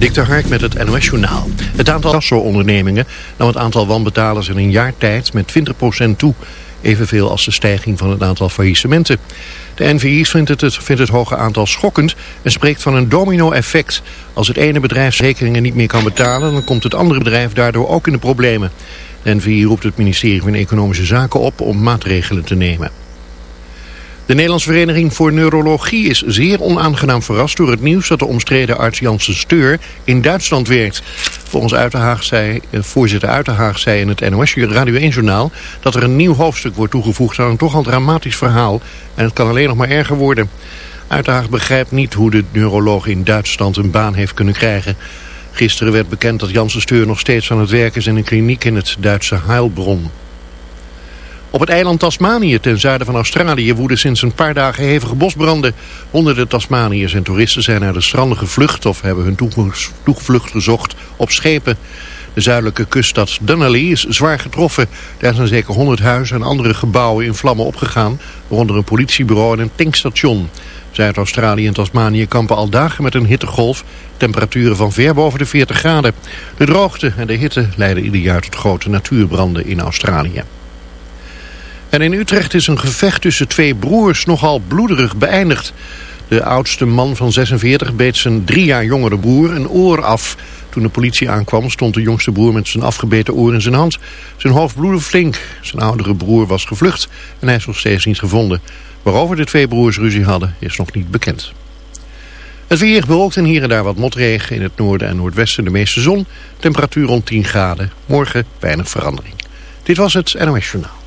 Dik met het NOS Journaal. Het aantal kassoondernemingen nam het aantal wanbetalers in een jaar tijd met 20% toe. Evenveel als de stijging van het aantal faillissementen. De NVI vindt het, vindt het hoge aantal schokkend en spreekt van een domino-effect. Als het ene bedrijf rekeningen niet meer kan betalen, dan komt het andere bedrijf daardoor ook in de problemen. De NVI roept het ministerie van Economische Zaken op om maatregelen te nemen. De Nederlandse Vereniging voor Neurologie is zeer onaangenaam verrast door het nieuws dat de omstreden arts Janssen Steur in Duitsland werkt. Volgens Uiterhaag zei, eh, voorzitter Uiterhaag zei in het NOS Radio 1 journaal dat er een nieuw hoofdstuk wordt toegevoegd aan een toch al dramatisch verhaal en het kan alleen nog maar erger worden. Uiterhaag begrijpt niet hoe de neuroloog in Duitsland een baan heeft kunnen krijgen. Gisteren werd bekend dat Janssen Steur nog steeds aan het werk is in een kliniek in het Duitse Heilbronn. Op het eiland Tasmanië ten zuiden van Australië woeden sinds een paar dagen hevige bosbranden. Honderden Tasmaniërs en toeristen zijn naar de stranden gevlucht of hebben hun toevlucht gezocht op schepen. De zuidelijke kuststad Dunalley is zwaar getroffen. Daar zijn zeker 100 huizen en andere gebouwen in vlammen opgegaan, waaronder een politiebureau en een tankstation. Zuid-Australië en Tasmanië kampen al dagen met een hittegolf. Temperaturen van ver boven de 40 graden. De droogte en de hitte leiden ieder jaar tot grote natuurbranden in Australië. En in Utrecht is een gevecht tussen twee broers nogal bloederig beëindigd. De oudste man van 46 beet zijn drie jaar jongere broer een oor af. Toen de politie aankwam stond de jongste broer met zijn afgebeten oor in zijn hand. Zijn hoofd bloedde flink. Zijn oudere broer was gevlucht en hij is nog steeds niet gevonden. Waarover de twee broers ruzie hadden is nog niet bekend. Het weer bewolkt en hier en daar wat motregen. In het noorden en noordwesten de meeste zon. Temperatuur rond 10 graden. Morgen weinig verandering. Dit was het NOS Journaal.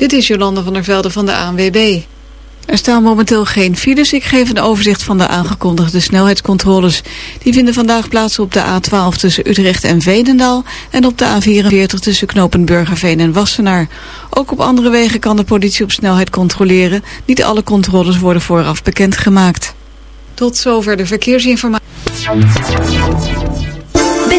Dit is Jolande van der Velde van de ANWB. Er staan momenteel geen files. Ik geef een overzicht van de aangekondigde snelheidscontroles. Die vinden vandaag plaats op de A12 tussen Utrecht en Veenendaal... en op de A44 tussen Knopenburgerveen en Wassenaar. Ook op andere wegen kan de politie op snelheid controleren. Niet alle controles worden vooraf bekendgemaakt. Tot zover de verkeersinformatie.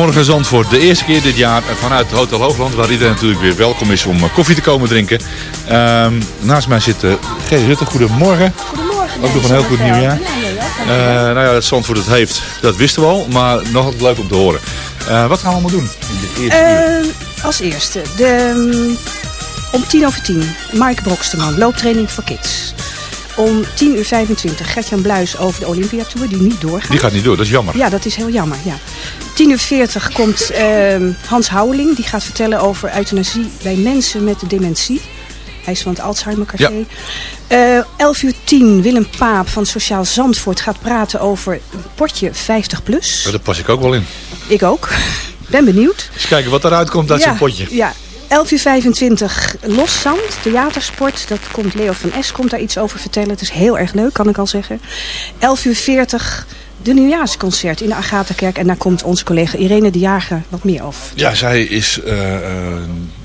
Goedemorgen Zandvoort. De eerste keer dit jaar vanuit Hotel Hoogland, waar iedereen natuurlijk weer welkom is om eh, koffie te komen drinken. Ehm, naast mij zit uh, G. Rutte. Goedemorgen. Goedemorgen. Ook nog een heel goed nieuwjaar. Uh, nou ja, dat Zandvoort het heeft, dat wisten we al, maar nog altijd leuk om te horen. Uh, wat gaan we allemaal doen in dit eerste uur? Als eerste, de, um, om tien over tien, Mike Broksterman, looptraining voor kids. Om 10 uur 25 Gertjan Bluis over de Olympia Tour, die niet doorgaat. Die gaat niet door, dat is jammer. Ja, dat is heel jammer, ja. 10 uur 40 komt uh, Hans Houweling, die gaat vertellen over euthanasie bij mensen met dementie. Hij is van het Alzheimer Café. Ja. Uh, 11 uur 10 Willem Paap van Sociaal Zandvoort gaat praten over een potje 50 plus. Ja, daar pas ik ook wel in. Ik ook. ben benieuwd. Eens kijken wat eruit komt uit ja, zo'n potje. Ja, 11 uur 25 Loszand, theatersport. Dat komt Leo van S. komt daar iets over vertellen. Het is heel erg leuk, kan ik al zeggen. 11 uur 40 de nieuwjaarsconcert in de Agatha-kerk. En daar komt onze collega Irene de Jager wat meer over. Ja, zij, is, uh, uh,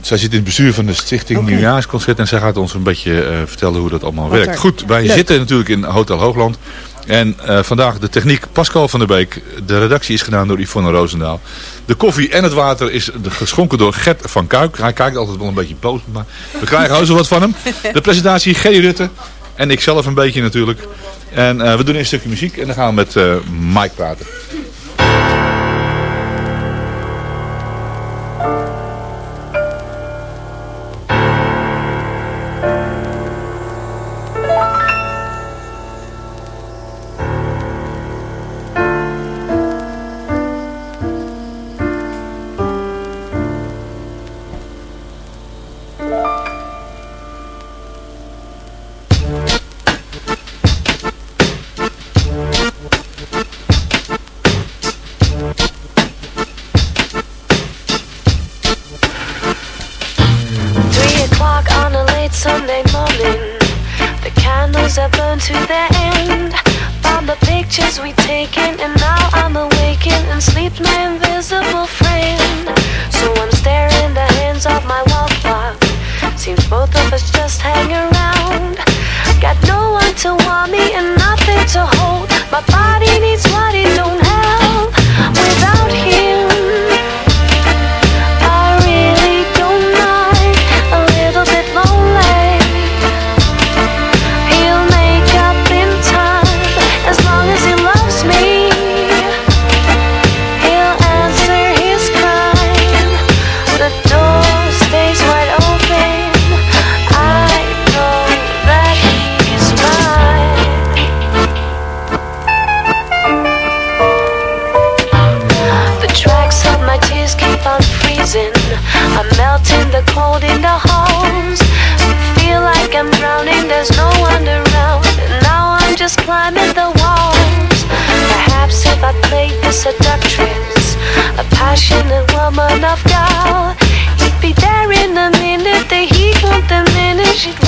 zij zit in het bestuur van de stichting okay. Nieuwjaarsconcert. En zij gaat ons een beetje uh, vertellen hoe dat allemaal Wat werkt. er- Goed, wij Leuk. zitten natuurlijk in Hotel Hoogland. En eh, vandaag de techniek Pascal van der Beek. De redactie is gedaan door Yvonne Roosendaal. De koffie en het water is geschonken door Gert van Kuik. Hij kijkt altijd wel een beetje boos, maar we krijgen zo wat van hem. De presentatie G. Rutte. En ik zelf een beetje natuurlijk. En eh, we doen een stukje muziek en dan gaan we met eh, Mike praten. Late Sunday morning. The candles have burned to their end. Found the pictures we taken, and now I'm awakened and sleeps my invisible friend. So I'm staring the hands of my wall clock. Seems both of us just hang around. Got no one to want me and passionate woman of God, he'd be there in a minute. The heat won't diminish. He'd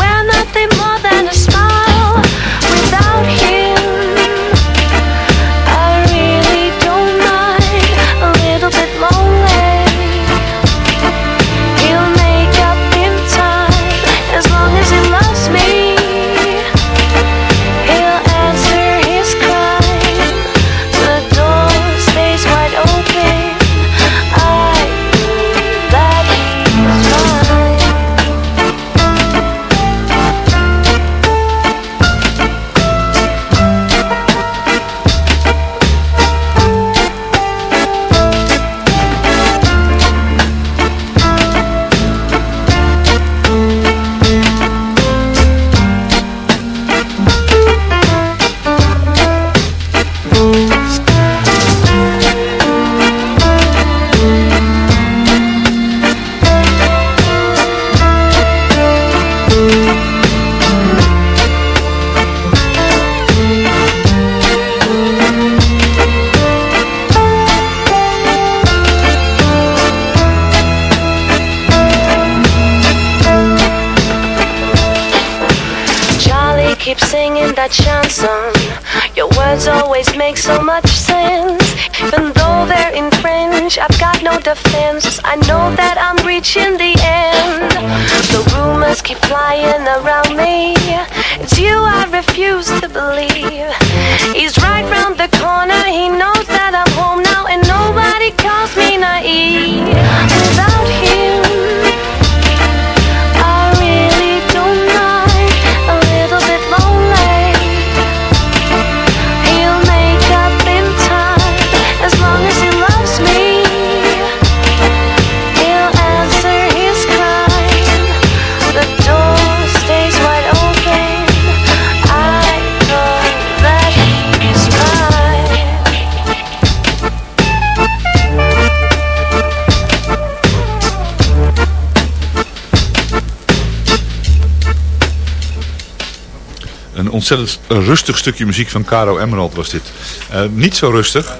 ontzettend rustig stukje muziek van Caro Emerald was dit. Eh, niet zo rustig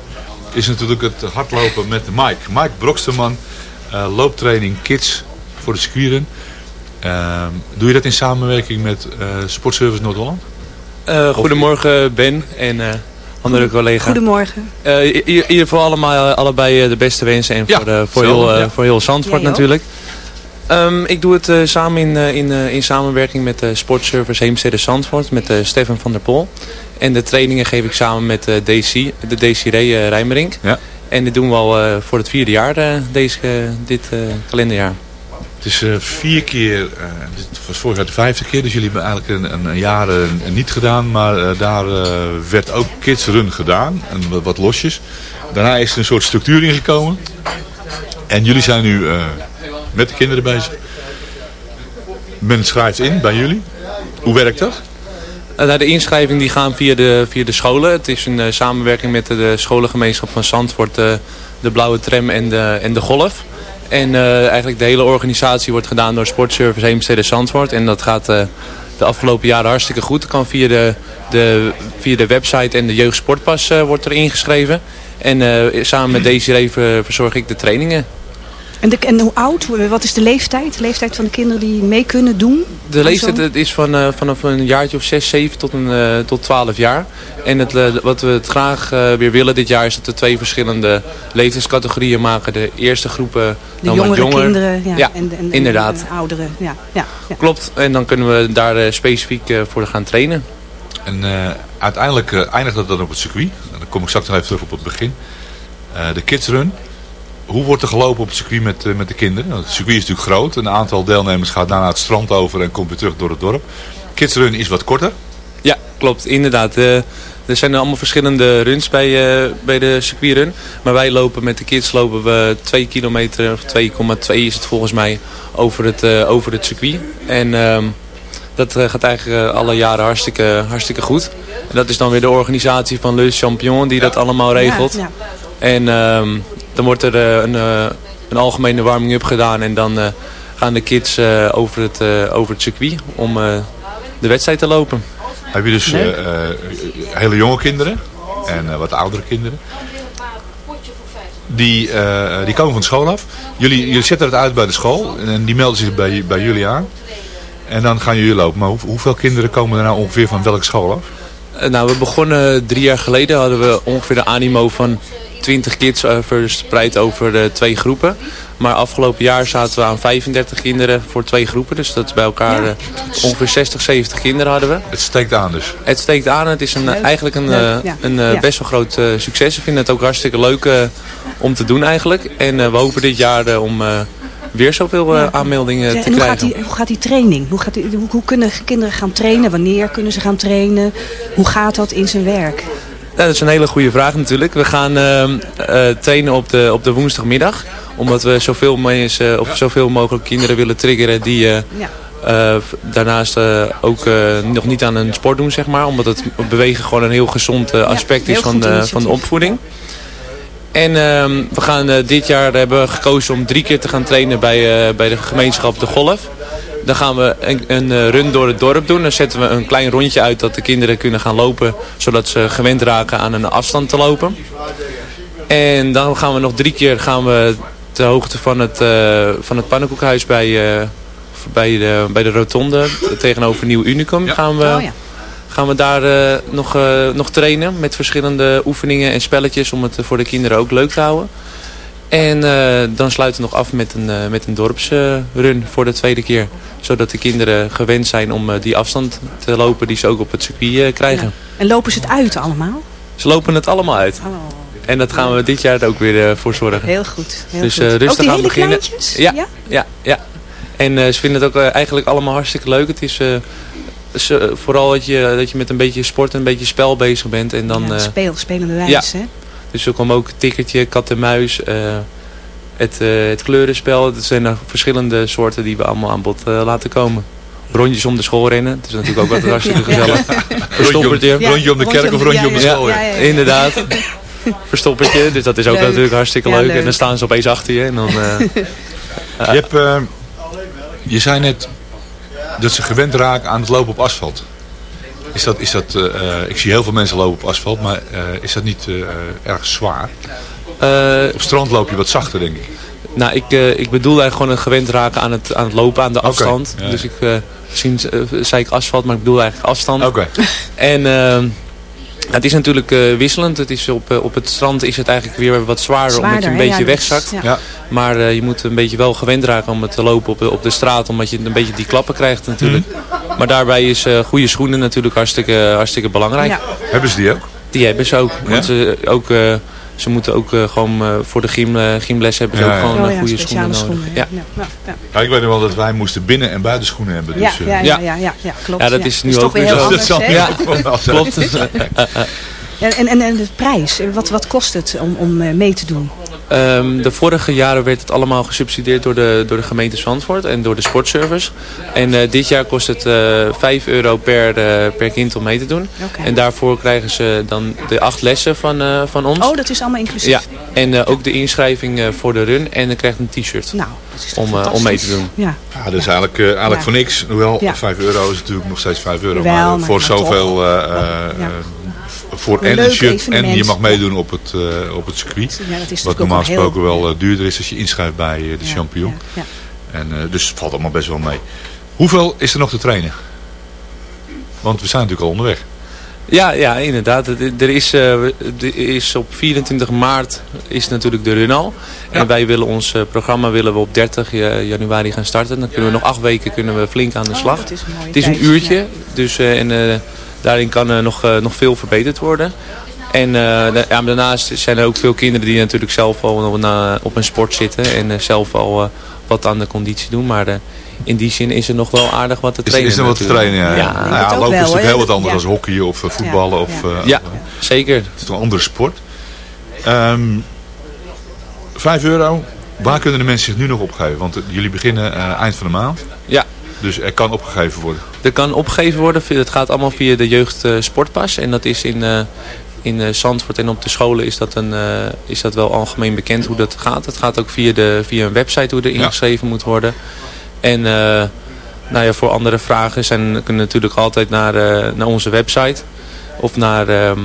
is natuurlijk het hardlopen met Mike. Mike Broksterman, eh, looptraining Kids voor de circuitrun. Eh, doe je dat in samenwerking met eh, Sportservice Noord-Holland? Eh, goedemorgen Ben en eh, andere collega's. Goedemorgen. Eh, in, ieder geval allemaal, allebei de beste wensen en voor, voor, heel, voor heel Zandvoort ook. Ehm, ik doe het eh, samen in, eh, in, eh, in samenwerking met de Sportservice Heemstede Zandvoort met Stefan van der Pol. En de trainingen geef ik samen met DC, de uh, Rijmerink. Ja. En dit doen we al voor het vierde jaar deze, dit kalenderjaar. Het is vier keer, dit was vorig jaar de vijfde keer, dus jullie hebben eigenlijk een, een, een jaar niet gedaan. Maar daar werd ook Kids Run gedaan, en wat, losjes. Daarna is er een soort structuur ingekomen. En jullie zijn nu met de kinderen bezig. Men schrijft in bij jullie. Hoe werkt dat? Eh, nou, de inschrijving die gaan via de, via de scholen. Het is een eh, samenwerking met de, de scholengemeenschap van Zandvoort, eh, de Blauwe Tram en de, en de Golf. En eigenlijk de hele organisatie wordt gedaan door Sportservice Heemstede Zandvoort. En dat gaat de afgelopen jaren hartstikke goed. Kan via de, de, via de website en de jeugdsportpas eh, wordt er ingeschreven. En samen met Desiree ver- verzorg ik de trainingen. En, de, en hoe oud? Wat is de leeftijd? De leeftijd van de kinderen die mee kunnen doen? De leeftijd het is van, eh, vanaf een jaartje of 6, 7 tot, een, eh, tot 12 jaar. En het, eh, wat we het graag eh, weer willen dit jaar is dat we twee verschillende leeftijdscategorieën maken. De eerste groepen De jongere jonger. kinderen ja, Ja, en, de- en de, inderdaad. en de ouderen. Ja, ja, ja. Klopt. En dan kunnen we daar eh, specifiek eh, voor gaan trainen. En eh, uiteindelijk eindigt dat dan op het circuit. En dan kom ik straks nog even terug op het begin. Eh, de Kids Run. Hoe wordt er gelopen op het circuit met, eh, met de kinderen? Nou, het circuit is natuurlijk groot. Een aantal deelnemers gaat daarna het strand over en komt weer terug door het dorp. Kids Run is wat korter. Ja, klopt. Inderdaad. Eh, er zijn allemaal verschillende runs bij, eh, bij de circuitrun. Maar wij lopen met de kids lopen we 2 kilometer, of 2,2 is het volgens mij, over het, eh, over het circuit. En ehm, dat eh, gaat eigenlijk alle jaren hartstikke, hartstikke goed. En dat is dan weer de organisatie van Le Champion die dat allemaal regelt. Ja, ja. En ehm, dan wordt er eh, een, eh, een algemene warming-up gedaan en dan eh, gaan de kids eh, over, het, eh, over het circuit om eh, de wedstrijd te lopen. Heb je dus hele jonge kinderen en eh, wat oudere kinderen. Die, eh, die komen van de school af. Jullie, jullie zetten het uit bij de school en die melden zich bij, bij jullie aan. En dan gaan jullie lopen. Maar hoe- hoeveel kinderen komen er nou ongeveer van welke school af? Nou, we begonnen drie jaar geleden. Hadden we ongeveer de animo van 20 kids eh, verspreid over eh, twee groepen. Maar afgelopen jaar zaten we aan 35 kinderen voor twee groepen. Dus dat is bij elkaar eh, ongeveer 60, 70 kinderen hadden we. Het steekt aan dus. Het steekt aan. Het is een, Leuk. eigenlijk een, Leuk, eh, ja. een eh, Ja. best wel groot succes. We vinden het ook hartstikke leuk eh, om te doen eigenlijk. En eh, we hopen dit jaar eh, om eh, weer zoveel eh, Ja. aanmeldingen te en hoe gaat, krijgen. die, hoe gaat die training? Hoe, gaat die, hoe, hoe kunnen kinderen gaan trainen? Wanneer kunnen ze gaan trainen? Hoe gaat dat in zijn werk? Ja, dat is een hele goede vraag natuurlijk. We gaan ehm, eh, trainen op de, op de woensdagmiddag. Omdat we zoveel, mensen, of zoveel mogelijk kinderen willen triggeren die eh, eh, daarnaast eh, ook eh, nog niet aan een sport doen, zeg maar. Omdat het bewegen gewoon een heel gezond eh, aspect heel is van de, van de opvoeding. En ehm, we gaan eh, dit jaar hebben we gekozen om drie keer te gaan trainen bij, eh, bij de gemeenschap De Golf. Dan gaan we een, een eh, run door het dorp doen. Dan zetten we een klein rondje uit dat de kinderen kunnen gaan lopen. Zodat ze gewend raken aan een afstand te lopen. En dan gaan we nog drie keer gaan we ter hoogte van het, eh, van het pannenkoekhuis bij, eh, bij, de, bij de rotonde tegenover Nieuw Unicum gaan we, Oh ja. gaan we daar eh, nog, eh, nog trainen met verschillende oefeningen en spelletjes om het voor de kinderen ook leuk te houden. En eh, dan sluiten we nog af met een, eh, met een dorpsrun voor de tweede keer. Zodat de kinderen gewend zijn om eh, die afstand te lopen die ze ook op het circuit krijgen. En lopen ze het uit allemaal? Ze lopen het allemaal uit. Oh, En dat gaan we dit jaar ook weer voor zorgen. heel goed. Heel Dus goed. rustig Ook die aan hele beginnen. kleintjes? Ja, ja, ja. En ze vinden het ook eigenlijk allemaal hartstikke leuk. Het is vooral dat je, dat je met een beetje sport en een beetje spel bezig bent. En dan, Ja, speel, spelende ja. wijze. hè? Dus er kwam ook tikkertje, kat en muis, eh, het, eh, het kleurenspel. Het zijn er verschillende soorten die we allemaal aan bod eh, laten komen. Rondjes om de school rennen. Het is natuurlijk ook altijd hartstikke gezellig. Verstoppertje. Rondje om- rondje om de kerk of rondje om de school. ja, ja, ja. inderdaad. Verstoppertje, dus dat is ook Leuk. natuurlijk hartstikke Ja, leuk. leuk. En dan staan ze opeens achter je. En dan, eh, Je, hebt, eh, je zei net dat ze gewend raken aan het lopen op asfalt. Is dat, is dat, eh, eh, ik zie heel veel mensen lopen op asfalt, maar eh, is dat niet erg zwaar? op strand loop je wat zachter, denk ik. Nou, ik, ik bedoel eigenlijk gewoon een gewend raken aan het, aan het lopen, aan de afstand. ja. Dus ik, misschien zei ik asfalt, maar ik bedoel eigenlijk afstand. Oké. En ehm, het is natuurlijk eh, wisselend. Het is op, eh, op het strand is het eigenlijk weer wat zwaarder, omdat je een hè? beetje Ja, is- wegzakt. ja. Ja. Maar eh, je moet een beetje wel gewend raken om het te lopen op, de- op de straat, omdat je een beetje die klappen krijgt natuurlijk. Mhm. Maar daarbij is eh, goede schoenen natuurlijk hartstikke, hartstikke belangrijk. Ja. Hebben ze die ook? Die hebben ze ook. Ja? Want ze, ook, eh, ze moeten ook eh, gewoon eh, voor de gym, eh, gymles hebben ze Ja, ook gewoon Oh ja, goede speciale schoenen nodig. schoenen, Ja. Ja, ja, Ja, ik weet nog wel dat wij moesten binnen- en buitenschoenen hebben. Dus, ja, eh, ja, ja, ja, ja, ja, klopt. Ja, dat is nu ook weer zo. anders, Dat zal ook. Klopt. En, en, en, en de prijs, wat, wat kost het om, om mee te doen? Ehm, de vorige jaren werd het allemaal gesubsidieerd door de, door de gemeente Zandvoort en door de sportservice. En eh, dit jaar kost het eh 5 euro per, eh, per kind om mee te doen. En daarvoor krijgen ze dan de acht lessen van, eh, van ons. Oh, dat is allemaal inclusief? Ja, en eh, ook de inschrijving eh, voor de run en dan krijgt een t-shirt Nou, dat is toch om, om mee te doen. Ja. Ja, dat is eigenlijk, eh, eigenlijk Ja. voor niks. Hoewel, Ja. 5 euro is natuurlijk nog steeds 5 euro. Maar, maar- voor maar zoveel, eh, eh, Ja. eh, voor Een en leuk een shirt en je mag meedoen op het, eh, op het circuit. Ja, dat is wat natuurlijk normaal heel- gesproken wel eh, duurder is als je inschrijft bij eh, de ja, En, eh, dus het valt allemaal best wel mee. Hoeveel is er nog te trainen? Want we zijn natuurlijk al onderweg. Ja, ja inderdaad. Er is, eh, er is op 24 maart is natuurlijk de run al. En wij willen ons programma willen we op 30 ja- januari gaan starten. Dan kunnen we nog acht weken kunnen we flink aan de Oh, slag. dat is een mooie het is een tijd, uurtje. ja. Dus, eh, en eh, daarin kan eh, nog, eh, nog veel verbeterd worden. En eh, da- ja, maar daarnaast zijn er ook veel kinderen die natuurlijk zelf al op een, op een sport zitten. En zelf al eh, wat aan de conditie doen. Maar eh, in die zin is er nog wel aardig wat te Is, trainen. is er wat te trainen? Ja. Ja, Nou ja, lopen wel, is natuurlijk heel wat anders Ja. dan hockey of voetballen. Ja, Of, ja. Ja, of, zeker. Het is toch een andere sport. Ehm 5 euro. Waar kunnen de mensen zich nu nog opgeven? Want jullie beginnen eh, eind van de maand. Ja. Dus er kan opgegeven worden. Er kan opgegeven worden. Het gaat allemaal via de jeugd eh, sportpas. En dat is in, eh, in eh, Zandvoort en op de scholen is dat, een, is dat wel algemeen bekend hoe dat gaat. Het gaat ook via, de, via een website hoe er Ja. ingeschreven moet worden. En nou ja, voor andere vragen zijn, kunnen natuurlijk altijd naar, naar onze website. Of naar, ehm,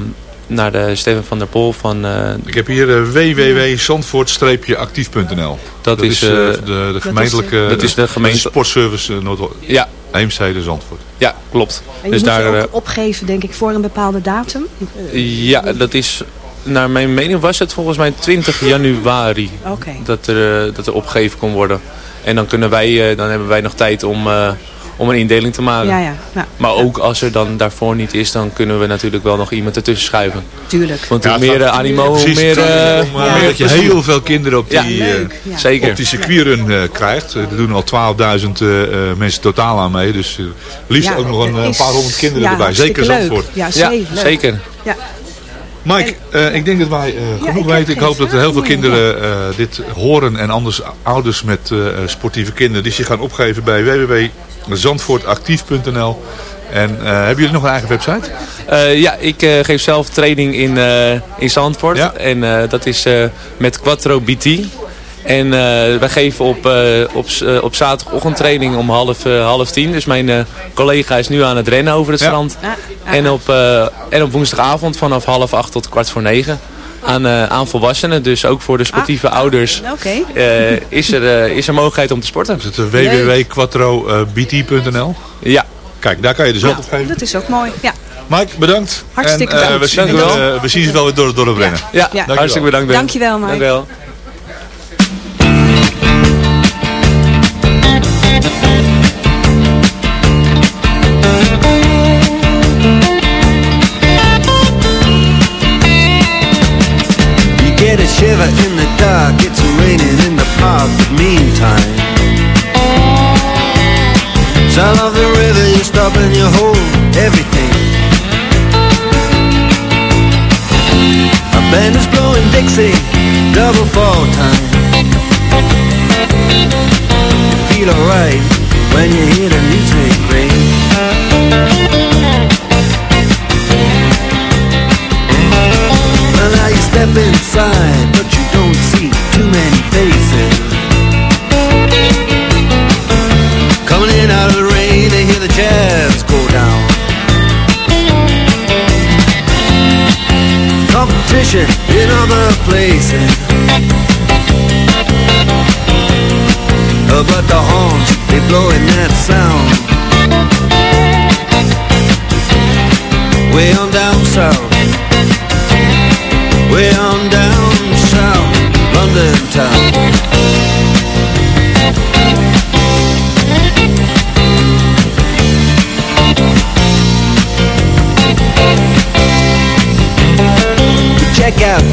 naar de Steven van der Pol van... eh, Ik heb hier uh, www.zandvoort-actief.nl. Dat is, eh, eh, de, de gemeentelijke dat is de gemeente- sportservice uh, Noord Ja. Heemstede Zandvoort. ja, klopt. En je dus moet daar, je eh, ook opgeven, denk ik, voor een bepaalde datum? Ja, dat is, naar mijn mening was het volgens mij 20 januari Oké. dat, er, eh, dat er opgegeven kon worden. En dan, kunnen wij, eh, dan hebben wij nog tijd om, eh, om een indeling te maken. Ja, ja. Nou, Maar ook als er dan daarvoor niet is, dan kunnen we natuurlijk wel nog iemand ertussen schuiven. tuurlijk. Want Ja, hoe meer eh, animo, hoe meer... eh, om, uh, meer dat je heel veel kinderen op die, eh. Zeker. op die circuitrun uh, krijgt. Er doen al 12.000 uh, mensen totaal aan mee. Dus uh, liefst Ja, ook nog een, paar honderd kinderen ja, erbij. Zeker. Zandvoort. Ja, Ja, zeker. leuk. zeker. Ja. Mike, uh, ik denk dat wij uh, genoeg ik weten. Ik hoop dat er heel veel kinderen uh, dit horen. En anders ouders met uh, sportieve kinderen. Die zich gaan opgeven bij www.zandvoortactief.nl. En uh, hebben jullie nog een eigen website? Uh, ja, ik uh, geef zelf training in, uh, in Zandvoort. Ja. En dat is met Quattro BT. En wij geven op, op, op zaterdagochtend training om half, half tien. Dus mijn collega is nu aan het rennen over het Ja. strand. En, op, en op woensdagavond vanaf half acht tot kwart voor negen. Aan, aan volwassenen, dus ook voor de sportieve Ah. ouders Oké. is, er, is er mogelijkheid om te sporten. Is het www.quattrobt.nl? Ja. Kijk, daar kan je dus ook op geven. Dat is ook mooi. Ja. Mike, bedankt. Hartstikke en, uh, bedankt. we, zien, uh, we zien ze wel weer door het dorp rennen. Ja, Dankjewel. hartstikke bedankt. Ben. Dankjewel, Mike. Dankjewel. The meantime Sound of the river, you stop and you hold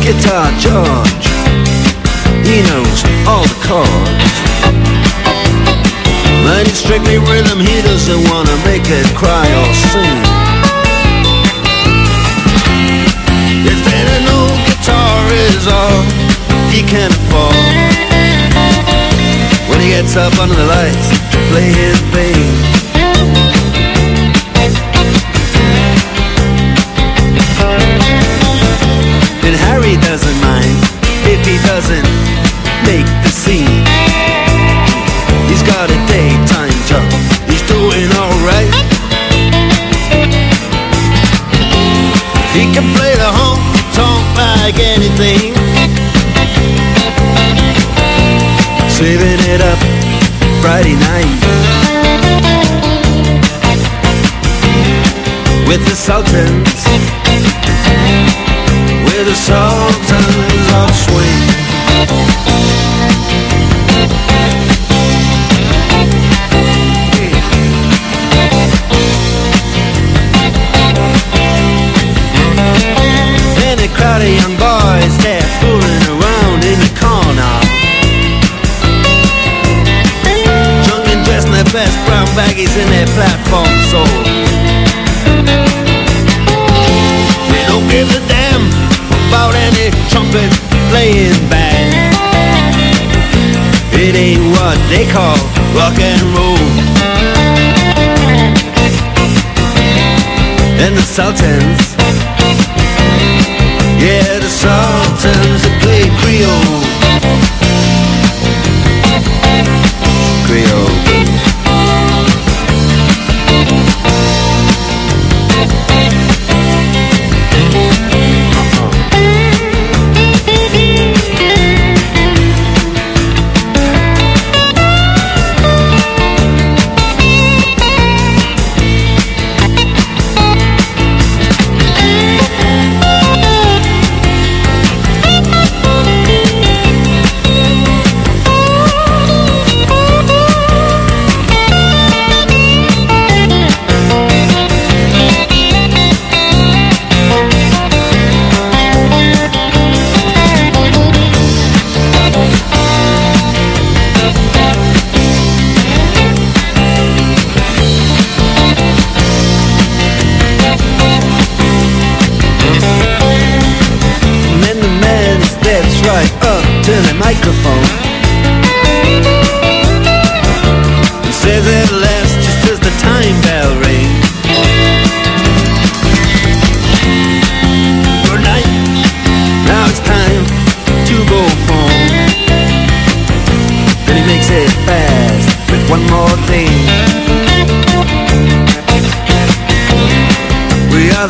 Guitar George. He knows all the chords. But it's strictly rhythm, he doesn't wanna make it cry or sing. If then an old guitar is all he can afford, when he gets up under the lights to play his thing. Anything. Saving it up Friday night with the Sultans with the sultans of swing. Crowd of young boys there fooling around in the corner. Drunk and dressed in their best brown baggies in their platform soles. They don't give a damn about any trumpet playing band. It ain't what they call rock and roll. And the Sultans, Sultans that play Creole. Creole.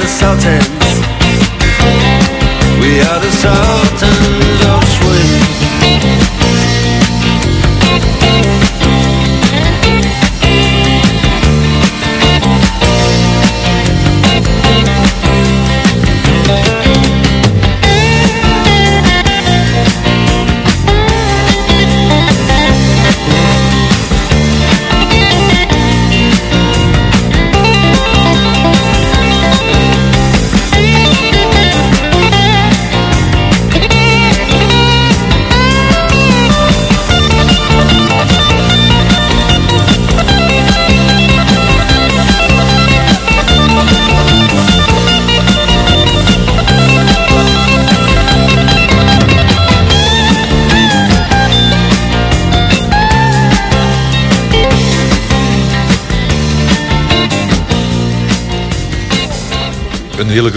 Sultans. We are the Sultans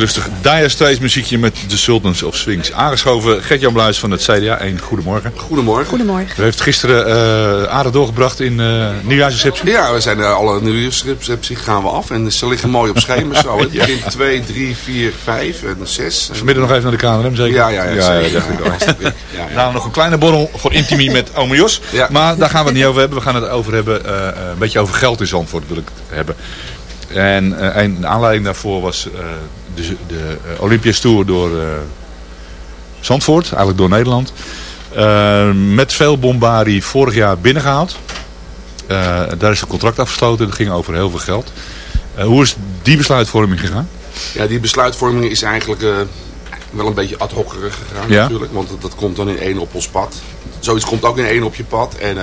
rustig Dire Straits muziekje met The Sultans of Swings. Aangeschoven Gert-Jan Bluis van het CDA. Een goedemorgen. Goedemorgen. Goedemorgen. U heeft gisteren uh, aardig doorgebracht in uh, nieuwjaarsreceptie. Ja, we zijn uh, alle nieuwjaarsreceptie gaan we af. En ze liggen mooi op schema zo. Het begint 2, 3, 4, 5 en 6. Vanmiddag nog even naar de KNRM zeker? Ja, ja, ja. ja, ja, ja, ja, ja Nou, nog een kleine borrel voor intimie met ome Jos. Maar daar gaan we het niet over hebben. We gaan het over hebben, een beetje over geld in Zandvoort wil ik het hebben. En uh, een aanleiding daarvoor was uh, de, de uh, Olympisch Tour door Zandvoort, eigenlijk door Nederland. met veel bombardie vorig jaar binnengehaald. daar is een contract afgesloten, dat ging over heel veel geld. hoe is die besluitvorming gegaan? Ja, die besluitvorming is eigenlijk wel een beetje ad hoc gegaan ja? natuurlijk. Want dat, dat, komt dan in één op ons pad. Zoiets komt ook in één op je pad. En,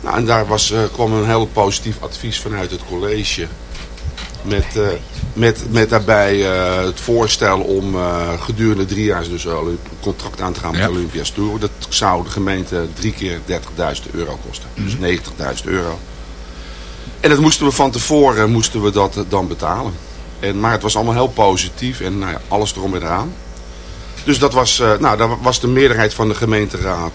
nou, en daar was, kwam een heel positief advies vanuit het college. Met, uh, met, met daarbij uh, het voorstel om uh, gedurende drie jaar dus een contract aan te gaan met ja. Olympia's Tour. Dat zou de gemeente drie keer 30.000 euro kosten. Mm -hmm. Dus 90.000 euro. En dat moesten we van tevoren moesten we dat dan betalen. En, maar het was allemaal heel positief en nou ja, alles erom en eraan. Dus dat was, nou, daar was de meerderheid van de gemeenteraad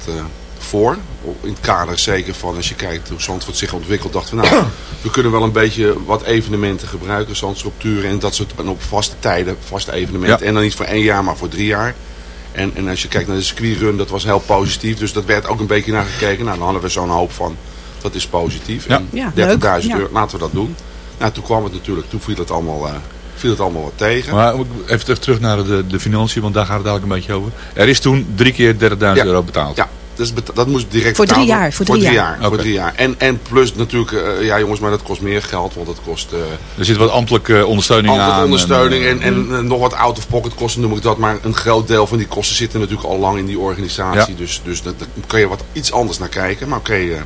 voor. In het kader zeker van, als je kijkt hoe Zandvoort zich ontwikkelt, dachten we nou, we kunnen wel een beetje wat evenementen gebruiken, zandstructuren en dat soort en op vaste tijden, vaste evenementen. Ja. En dan niet voor één jaar, maar voor drie jaar. En, en als je kijkt naar de circuitrun, dat was heel positief. Dus dat werd ook een beetje naar gekeken. Nou, dan hadden we zo'n hoop van, dat is positief. Ja. Ja, 30.000 leuk. Ja. euro, laten we dat doen. Nou, toen kwam het natuurlijk, toen viel het allemaal, uh, viel het allemaal wat tegen. Maar even, even terug naar de, de financiën, want daar gaat het eigenlijk een beetje over. Er is toen drie keer 30.000 Ja. euro betaald. Ja, dus dat moest direct Voor drie betaald jaar, worden. voor drie jaar. Voor drie jaar. En, en plus natuurlijk, eh, ja jongens, maar dat kost meer geld, want dat kost... eh, Er zit wat ambtelijke ondersteuning Andere aan. ondersteuning en, en, en, eh, nog wat out-of-pocket kosten noem ik dat. Maar een groot deel van die kosten zitten natuurlijk al lang in die organisatie. Ja. Dus, dus dat, daar kun je wat iets anders naar kijken. Maar oké, eh,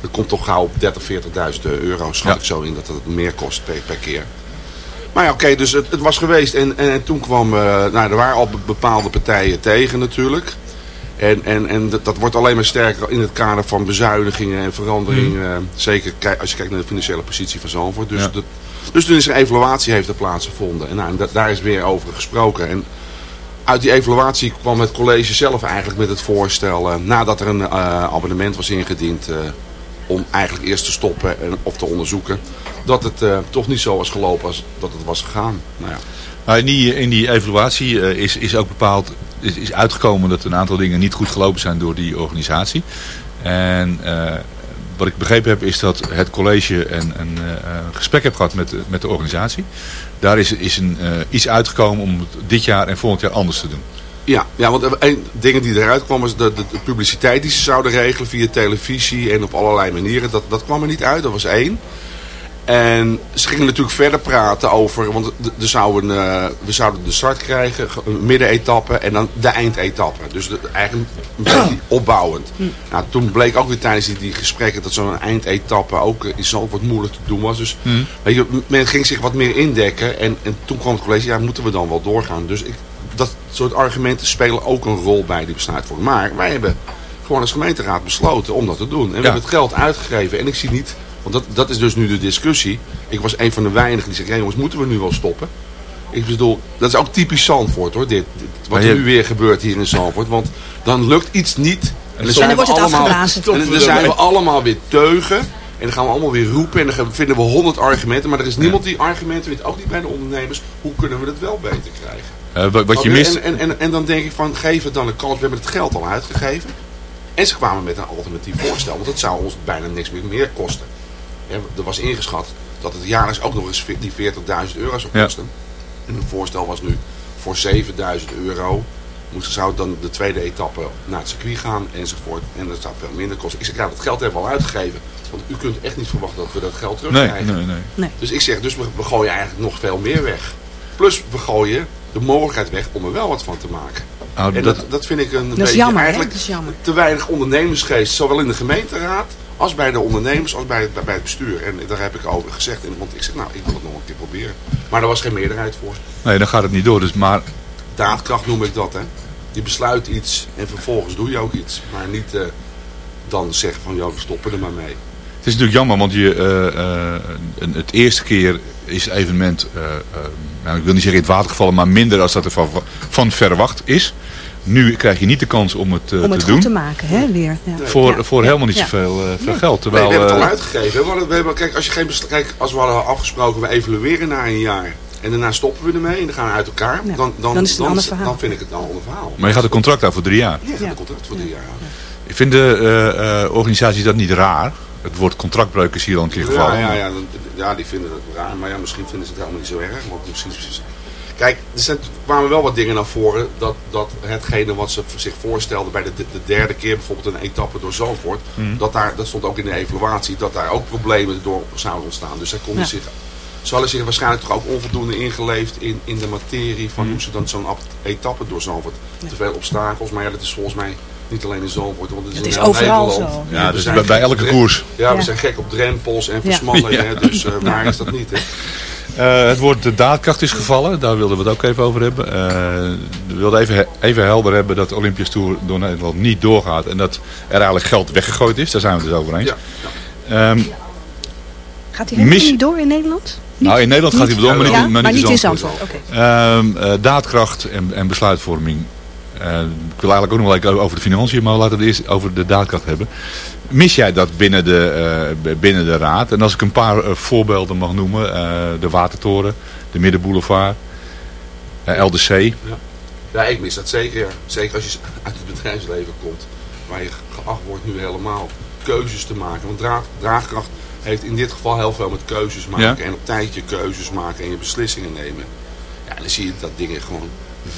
dat komt toch gauw op 30, 40.000 euro. Schat Ja. ik zo in dat het meer kost per, per keer. Maar ja, oké, dus het, het was geweest. En, en, en toen kwam, eh, nou er waren al be- bepaalde partijen tegen natuurlijk. En, en, en dat, dat wordt alleen maar sterker in het kader van bezuinigingen en veranderingen. eh, Zeker als je kijkt naar de financiële positie van Zandvoort. Dus, Ja. dat, dus toen is er een evaluatie heeft er plaatsgevonden. En, nou, en da- daar is weer over gesproken. En uit die evaluatie kwam het college zelf eigenlijk met het voorstel. eh, nadat er een eh, abonnement was ingediend. om eigenlijk eerst te stoppen en, of te onderzoeken. Dat het toch niet zo was gelopen als dat het was gegaan. Nou ja. In die, in die evaluatie is, is ook bepaald, is, is uitgekomen dat een aantal dingen niet goed gelopen zijn door die organisatie. En eh, wat ik begrepen heb is dat het college een, een, eh, gesprek heeft gehad met, met de organisatie. Daar is, is een, eh, iets uitgekomen om het dit jaar en volgend jaar anders te doen. Ja, ja want een dingen die eruit kwamen was de, de, de publiciteit die ze zouden regelen via televisie en op allerlei manieren. Dat, dat kwam er niet uit, dat was één. En ze gingen natuurlijk verder praten over, want er zouden, eh, we zouden de start krijgen, ge- een middenetappe en dan de eindetappe. Dus de- eigenlijk een beetje opbouwend. Nou, toen bleek ook weer tijdens die, die gesprekken dat zo'n eindetappe ook eh, in Zandvoort moeilijk te doen was. Dus weet je, men ging zich wat meer indekken en, en toen kwam het college, ja moeten we dan wel doorgaan. Dus ik, dat soort argumenten spelen ook een rol bij die besluitvorming. Maar wij hebben gewoon als gemeenteraad besloten om dat te doen. En we Ja. hebben het geld uitgegeven. En ik zie niet, want dat, dat is dus nu de discussie. Ik was een van de weinigen die ja jongens, moeten we nu wel stoppen? Ik bedoel, dat is ook typisch Zandvoort hoor, dit. dit- wat je- er nu weer gebeurt hier in Zandvoort. Want dan lukt iets niet. En dan, zijn dan we wordt het allemaal, afgeblazen. En dan zijn we allemaal weer teugen. En dan gaan we allemaal weer roepen. En dan vinden we honderd argumenten. Maar er is niemand die argumenten weet. Ook niet bij de ondernemers. Hoe kunnen we het wel beter krijgen? Eh, wat, wat je mist, En, en, en, en dan denk ik van, geef het dan een kans. We hebben het geld al uitgegeven. En ze kwamen met een alternatief voorstel. Want het zou ons bijna niks meer, meer kosten. Er was ingeschat dat het jaarlijks ook nog eens die 40.000 euro zou Ja. kosten. En het voorstel was nu voor 7.000 euro. Moest, zou dan de tweede etappe naar het circuit gaan enzovoort. En dat zou veel minder kosten. Ik zeg, ja, dat geld hebben we al uitgegeven. Want u kunt echt niet verwachten dat we dat geld nee, terugkrijgen. nee, nee. Dus ik zeg, dus we, we gooien eigenlijk nog veel meer weg. Plus we gooien de mogelijkheid weg om er wel wat van te maken. Nou, en dat- dat, vind ik een Dat is beetje jammer, eigenlijk Dat is jammer. te weinig ondernemersgeest. Zowel in de gemeenteraad als bij de ondernemers als bij, het- bij het bestuur. En daar heb ik over gezegd. Want ik zeg, nou, ik wil het nog een keer proberen. Maar er was geen meerderheid voor. nee, dan gaat het niet door. Dus, maar Daadkracht noem ik dat, hè. Je besluit iets en vervolgens doe je ook iets. Maar niet eh, dan zeggen van, joh, we stoppen er maar mee. Het is natuurlijk jammer, want je, eh, eh, een- het eerste keer is het evenement, nou, ik wil niet zeggen in het water gevallen, maar minder als dat er van, van verwacht is. Nu krijg je niet de kans om het eh, Om het te goed doen. te maken, hè, weer. Ja. Voor, Ja. voor helemaal niet Ja. zoveel eh, veel Nee. geld. Nee, Terwijl, we hebben het al eh, uitgegeven. We hadden, we hebben, kijk, als, je geen kijk, als we hadden afgesproken, we evalueren na een jaar. En daarna stoppen we ermee en dan gaan we uit elkaar. Ja, Dan, dan, dan is het een ander verhaal. dan vind ik het een ander verhaal. maar je gaat een contract aan voor drie jaar. Ja, je gaat een contract voor drie jaar aan. Ik vind de eh, eh, organisatie dat niet raar. Het woord contractbreuk is hier al een keer gevallen. Ja, ja, ja, dan- ja, die vinden het raar. Maar ja, misschien vinden ze het helemaal niet zo erg. Want misschien, kijk, er zijn, kwamen wel wat dingen naar voren. Dat, dat hetgene wat ze zich voorstelden bij de, de, de derde keer, bijvoorbeeld een etappe door Zandvoort. Mhm. Dat, daar, dat stond ook in de evaluatie, dat daar ook problemen door zouden ontstaan. Dus zij konden Ja. zich, ze hadden zich waarschijnlijk toch ook onvoldoende ingeleefd in, in de materie van hoe ze dan zo'n ap- etappe door Zandvoort. Te veel obstakels, maar ja, dat is volgens mij niet alleen in Zandvoort. Want het is, Het in is heel overal Nederland. zo. Ja, dus bij- elke koers. Ja, we zijn gek op drempels en Ja. versmallingen. Ja. hè, Dus eh, waar is dat niet, hè? Eh, het woord de daadkracht is gevallen, daar wilden we het ook even over hebben. Eh, we wilden even, even helder hebben dat de Olympisch Tour door Nederland niet doorgaat. En dat er eigenlijk geld weggegooid is, daar zijn we het dus over eens. Ja. Ehm, Gaat hij helemaal Mis- niet door in Nederland? nou, in Nederland gaat hij door, maar niet, Ja, maar maar niet niet in Zandvoort. Zandvoort. Ehm, eh, daadkracht en, en besluitvorming. Eh, ik wil eigenlijk ook nog wel even over de financiën, maar laten we het eerst over de daadkracht hebben. Mis jij dat binnen de, eh, binnen de raad? En als ik een paar eh, voorbeelden mag noemen. de Watertoren, de Middenboulevard, LDC. Ja. ja, ik mis dat zeker. ja. Zeker als je uit het bedrijfsleven komt. Waar je geacht wordt nu helemaal keuzes te maken. Want draag, draagkracht heeft in dit geval heel veel met keuzes maken. Ja. En op tijd je keuzes maken en je beslissingen nemen. Ja, dan zie je dat dingen gewoon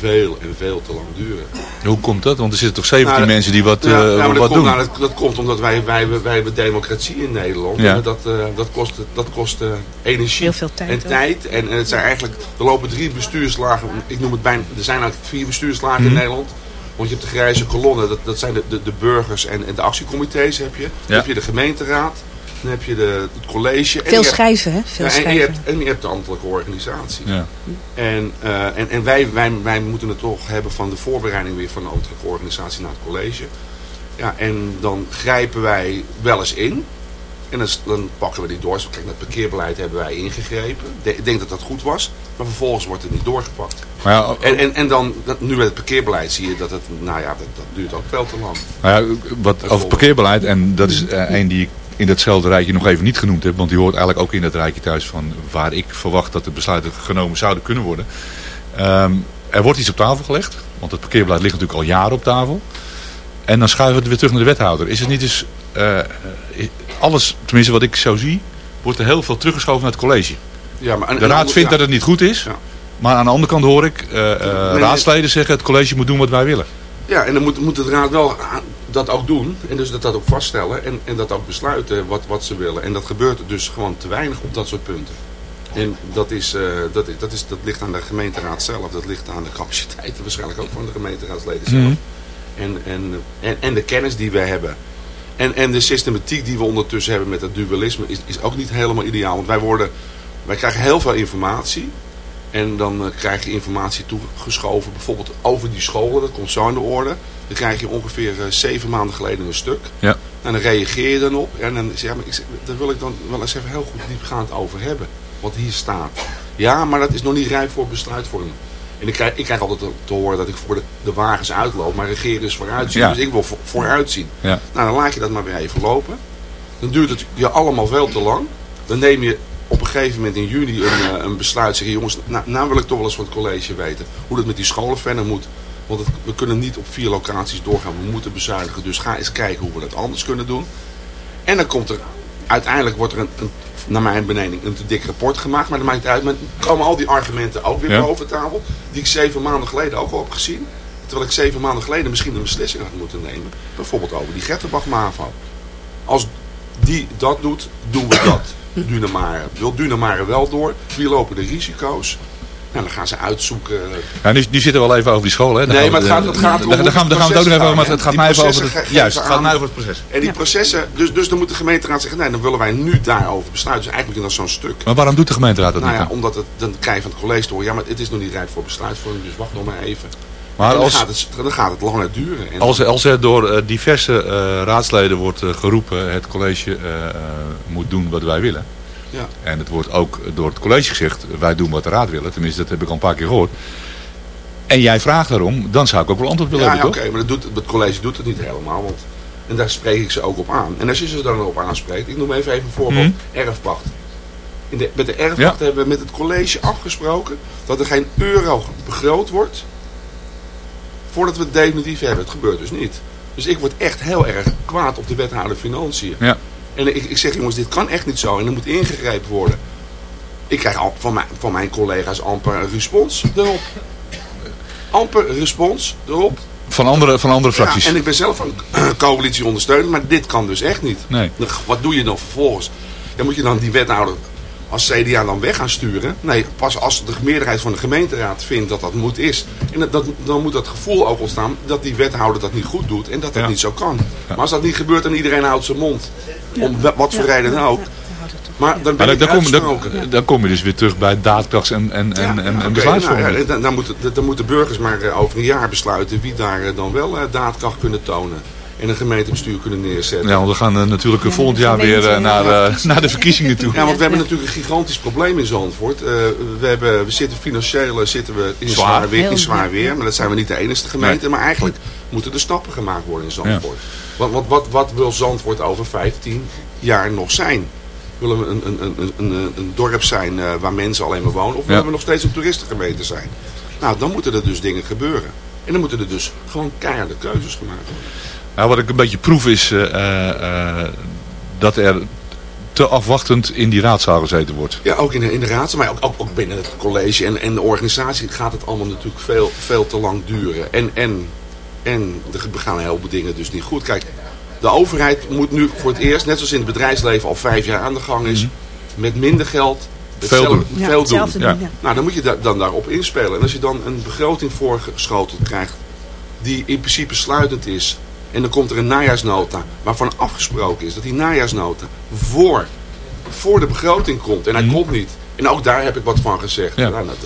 veel en veel te lang duren. Hoe komt dat? Want er zitten toch 17 Nou, mensen die wat, ja, eh, dat, wat komt, doen? nou, dat, dat komt omdat wij, wij, wij hebben democratie in Nederland. Ja. En dat, eh, dat kost, dat kost eh, energie Heel veel tijd en ook. tijd. En, en het zijn eigenlijk, er lopen drie bestuurslagen. Ik noem het bijna, er zijn eigenlijk vier bestuurslagen in Mhm. Nederland. Want je hebt de grijze kolonne, dat, dat zijn de, de, de burgers en, en de actiecomité's heb je. Dan heb je de gemeenteraad, dan heb je de, het college. en Veel schrijven, hè? Veel ja, en, je schrijven. hebt, en je hebt de ambtelijke organisatie. Ja. En, eh, en, en wij, wij, wij moeten het toch hebben van de voorbereiding weer van de ambtelijke organisatie naar het college. Ja, en dan grijpen wij wel eens in. En dan, pakken we die door. Kijk, met het parkeerbeleid hebben wij ingegrepen. De- ik denk dat dat goed was. Maar vervolgens wordt het niet doorgepakt. Maar ja, En, en, en dan, dat- nu met het parkeerbeleid zie je dat het, nou ja, dat, dat duurt ook veel te lang. Nou ja, wat over parkeerbeleid, en dat is eh, een die ik in datzelfde rijtje nog even niet genoemd heb, want die hoort eigenlijk ook in dat rijtje thuis van waar ik verwacht dat de besluiten genomen zouden kunnen worden. Ehm, er wordt iets op tafel gelegd, want het parkeerbeleid ligt natuurlijk al jaren op tafel. En dan schuiven we het weer terug naar de wethouder. Is het niet eens, eh, alles, tenminste wat ik zo zie, wordt er heel veel teruggeschoven naar het college. Ja, maar, De raad vindt ja. dat het niet goed is, Ja. maar aan de andere kant hoor ik eh, nee. raadsleden zeggen het college moet doen wat wij willen. Ja, en dan moet, moet de raad wel dat ook doen. En dus dat, dat ook vaststellen. En, en dat ook besluiten wat, wat ze willen. En dat gebeurt dus gewoon te weinig op dat soort punten. En dat, is, eh, dat, is, dat, is, dat ligt aan de gemeenteraad zelf. Dat ligt aan de capaciteiten waarschijnlijk ook van de gemeenteraadsleden zelf. Mhm. En, en, en, en de kennis die we hebben. En, en de systematiek die we ondertussen hebben met het dualisme is, is ook niet helemaal ideaal. Want wij, worden, wij krijgen heel veel informatie. En dan eh, krijg je informatie toegeschoven, bijvoorbeeld over die scholen, dat komt zo aan de orde. Dan krijg je ongeveer eh, zeven maanden geleden een stuk. Ja. En dan reageer je dan op. En dan zeg maar ik, daar wil ik dan wel eens even heel goed diepgaand over hebben. Wat hier staat. Ja, maar dat is nog niet rijp voor besluitvorming. En ik krijg, ik krijg altijd te, te horen dat ik voor de, de wagens uitloop, maar regeren is vooruitzien. Ja. Dus ik wil voor, vooruitzien. Ja. Nou, dan laat je dat maar weer even lopen. Dan duurt het je allemaal veel te lang. Dan neem je op een gegeven moment in juni een, eh, een besluit. Zeg je, jongens, nou, nou wil ik toch wel eens van het college weten. Hoe dat met die scholen verder moet. Want het- we kunnen niet op vier locaties doorgaan. We moeten bezuinigen. Dus ga eens kijken hoe we dat anders kunnen doen. En dan komt er, uiteindelijk wordt er een, een naar mijn beneding, een te dik rapport gemaakt. Maar dat maakt niet uit. Maar dan komen al die argumenten ook weer Ja. boven tafel. Die ik zeven maanden geleden ook al heb gezien. Terwijl ik zeven maanden geleden misschien een beslissing had moeten nemen. Bijvoorbeeld over die Getterbach MAVO. Als die dat doet, doen we dat. Dunamare. Wil Dunamare wel door? Wie lopen de risico's? Nou, dan gaan ze uitzoeken. Ja, nu, nu zitten we al even over die school. Hè. Nee, maar het gaat, het gaat daar- daar gaan, we- daar gaan we het ook nog even over. Maar het gaat mij even over het, juist, het gaat mij over het proces. En die processen, dus, dus dan moet de gemeenteraad zeggen, nee, dan willen wij nu daarover besluiten. Dus eigenlijk is dat zo'n stuk. Maar waarom doet de gemeenteraad dat Nou niet? ja, dan? omdat het, dan krijg je van het college te horen, ja, maar het is nog niet rijp voor besluitvorming, dus wacht nog maar even. Maar dan, als- gaat het, dan gaat het langer duren. En Als, er- als er door eh, diverse eh, raadsleden wordt eh, geroepen, het college moet doen wat wij willen. Ja. En het wordt ook door het college gezegd, wij doen wat de raad willen. Tenminste, dat heb ik al een paar keer gehoord. En jij vraagt daarom, dan zou ik ook wel antwoord willen Ja, ja, hebben, oké, maar dat doet, het college doet het niet helemaal. Want, en daar spreek ik ze ook op aan. En als je ze dan op aanspreekt, ik noem even, even een voorbeeld, Mhm. erfpacht. In de, met de erfpacht hebben we met het college afgesproken dat er geen euro begroot wordt voordat we het definitief hebben. Het gebeurt dus niet. Dus ik word echt heel erg kwaad op de wethouder Financiën. Ja. En ik, ik zeg jongens, dit kan echt niet zo en er moet ingegrepen worden. Ik krijg al van mijn, van mijn collega's amper een respons erop. Amper respons erop. Van andere, van andere fracties. Ja, en ik ben zelf een coalitie ondersteuner, maar dit kan dus echt niet. Nee. Wat doe je dan vervolgens? Dan moet je dan die wethouder als CDA dan weg gaan sturen. Nee, pas als de meerderheid van de gemeenteraad vindt dat dat moet is. En dat, dat- dan moet dat gevoel ook ontstaan dat die wethouder dat niet goed doet en dat dat Ja. niet zo kan. Maar als dat niet gebeurt en iedereen houdt zijn mond, om wa- wat voor reden dan ook. Maar dan ben Maar dan, dan, kom, dan, dan kom je dus weer terug bij daadkracht en, en, en, en, besluitvorming. nou ja, dan, dan, moeten, dan moeten burgers maar eh, over een jaar besluiten wie daar eh, dan wel eh, daadkracht kunnen tonen. En een gemeentebestuur kunnen neerzetten. Ja, want we gaan eh, natuurlijk volgend jaar weer eh, naar, eh, naar de verkiezingen toe. Ja, want we hebben natuurlijk een gigantisch probleem in Zandvoort. Eh, we, hebben, we zitten financieel zitten we in Zwaar. zwaar, weer, in zwaar weer. Maar dat zijn we niet de enige gemeente. Nee. Maar eigenlijk moeten er stappen gemaakt worden in Zandvoort. Want wat, wat, wat wil Zandvoort over 15 jaar nog zijn? Willen we een, een, een, een, een, dorp zijn eh, waar mensen alleen maar wonen? Of willen Ja. we nog steeds een toeristengemeente zijn? Nou, dan moeten er dus dingen gebeuren. En dan moeten er dus gewoon keiharde keuzes gemaakt worden. Nou, wat ik een beetje proef is eh, eh, eh, dat er te afwachtend in die raadzaal gezeten wordt. Ja, ook in de, in de raad, maar ook, ook, ook binnen het college en, en de organisatie gaat het allemaal natuurlijk veel, veel te lang duren. En, en, en er gaan een heleboel dingen dus niet goed. Kijk, de overheid moet nu voor het eerst, net zoals in het bedrijfsleven al vijf jaar aan de gang is, met minder geld Veel doen. Ja, veel doen. doen, ja. Nou, dan moet je da- dan daarop inspelen. En als je dan een begroting voorgeschoteld krijgt die in principe sluitend is. En dan komt er een najaarsnota waarvan afgesproken is dat die najaarsnota voor, voor de begroting komt. En hij komt niet. En ook daar heb ik wat van gezegd. Ja. Nou, dat-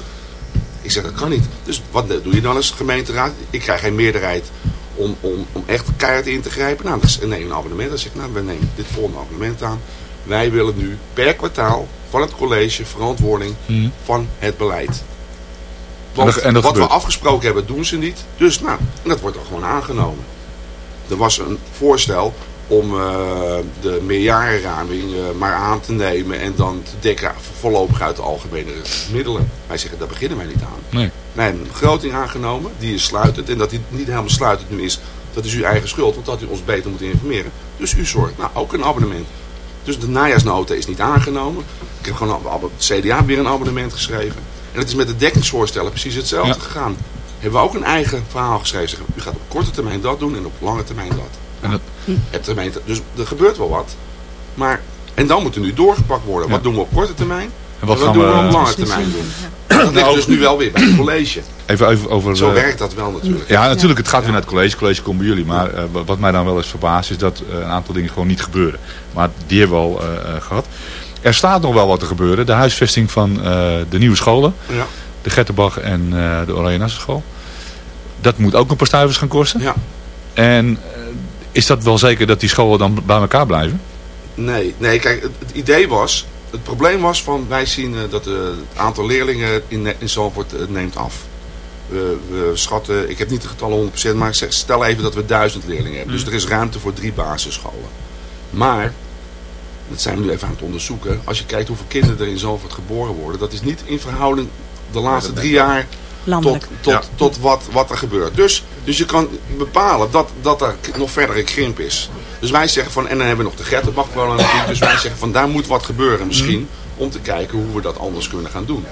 ik zeg dat kan niet. Dus wat doe je dan als gemeenteraad? Ik krijg geen meerderheid om, om, om echt keihard in te grijpen. Nou, dan neem een abonnement. Dan zeg ik, nou, we nemen dit volgende abonnement aan. Wij willen nu per kwartaal van het college verantwoording Mhm. van het beleid. En Want dat- en dat wat we afgesproken hebben, doen ze niet. Dus nou, en dat wordt dan gewoon aangenomen. Er was een voorstel om eh, de meerjarenraming eh, maar aan te nemen en dan te dekken voorlopig uit de algemene middelen. Wij zeggen, daar beginnen wij niet aan. Nee. Wij hebben een begroting aangenomen, die is sluitend. En dat die niet helemaal sluitend nu is, dat is uw eigen schuld, want dat u ons beter moet informeren. Dus u zorgt, nou ook een abonnement. Dus de najaarsnota is niet aangenomen. Ik heb gewoon op het CDA weer een abonnement geschreven. En het is met de dekkingsvoorstellen precies hetzelfde Ja. gegaan. Hebben we ook een eigen verhaal geschreven. Zeggen, u gaat op korte termijn dat doen en op lange termijn dat. En dat, termijn, dus er gebeurt wel wat. Maar, en dan moet er nu doorgepakt worden. Wat doen we op korte termijn? En wat en wat gaan doen we- we op lange termijn doen? Dat ligt dus nu wel weer bij het college. even over, over Zo eh, werkt dat wel natuurlijk. Ja, natuurlijk. Het gaat weer naar het college. Het college komt bij jullie. Maar eh, wat mij dan wel eens verbaast is dat eh, een aantal dingen gewoon niet gebeuren. Maar die hebben we al eh, eh, gehad. Er staat nog wel wat te gebeuren. De huisvesting van eh, de nieuwe scholen. Ja. De Gettenbach en eh, de Oranje Nassenschool. Dat moet ook een paar stuivers gaan kosten. Ja. En eh, is dat wel zeker dat die scholen dan bij elkaar blijven? Nee, nee kijk, het, het idee was... Het probleem was van, wij zien eh, dat het aantal leerlingen in, in Zandvoort eh, neemt af. We, we schatten, ik heb niet de getallen 100%, maar ik zeg, stel even dat we duizend leerlingen hebben. Dus er is ruimte voor drie basisscholen. Maar, dat zijn we nu even aan het onderzoeken. Als je kijkt hoeveel kinderen er in Zandvoort geboren worden. Dat is niet in verhouding de laatste drie jaar tot, Landelijk. tot, Ja. tot wat, wat er gebeurt. Dus, dus je kan bepalen dat, dat er nog verdere krimp is. Dus wij zeggen van, en dan hebben we nog de Gertenbachproblematiek. Dus wij zeggen van, daar moet wat gebeuren misschien. Om te kijken hoe we dat anders kunnen gaan doen.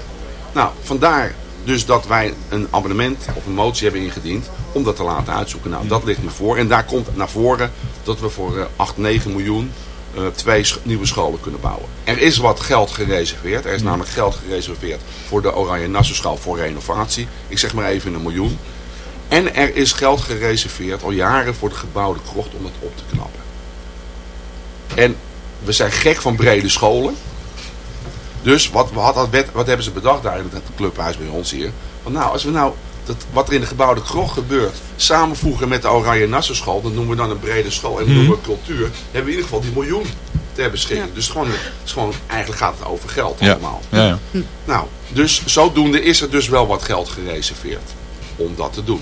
Nou, vandaar dus dat wij een abonnement of een motie hebben ingediend om dat te laten uitzoeken. Nou, dat ligt nu voor. En daar komt naar voren dat we voor eh, 8, 9 miljoen eh, twee sch- nieuwe scholen kunnen bouwen. Er is wat geld gereserveerd. Er is namelijk geld gereserveerd voor de Oranje Nassenschool voor renovatie. Ik zeg maar even een miljoen. En er is geld gereserveerd al jaren voor de gebouwde krocht om dat op te knappen. En we zijn gek van brede scholen. Dus wat, wat, wat hebben ze bedacht daar in het clubhuis bij ons hier? Van nou, als we nou dat, wat er in de gebouwde krocht gebeurt samenvoegen met de Oranje Nassenschool, dan noemen we dan een brede school en dan Mhm. noemen we cultuur. Dan hebben we in ieder geval die miljoen. ter beschikking. Dus gewoon, is gewoon, eigenlijk gaat het over geld Ja. allemaal. Ja, ja. Nou, dus zodoende is er dus wel wat geld gereserveerd om dat te doen.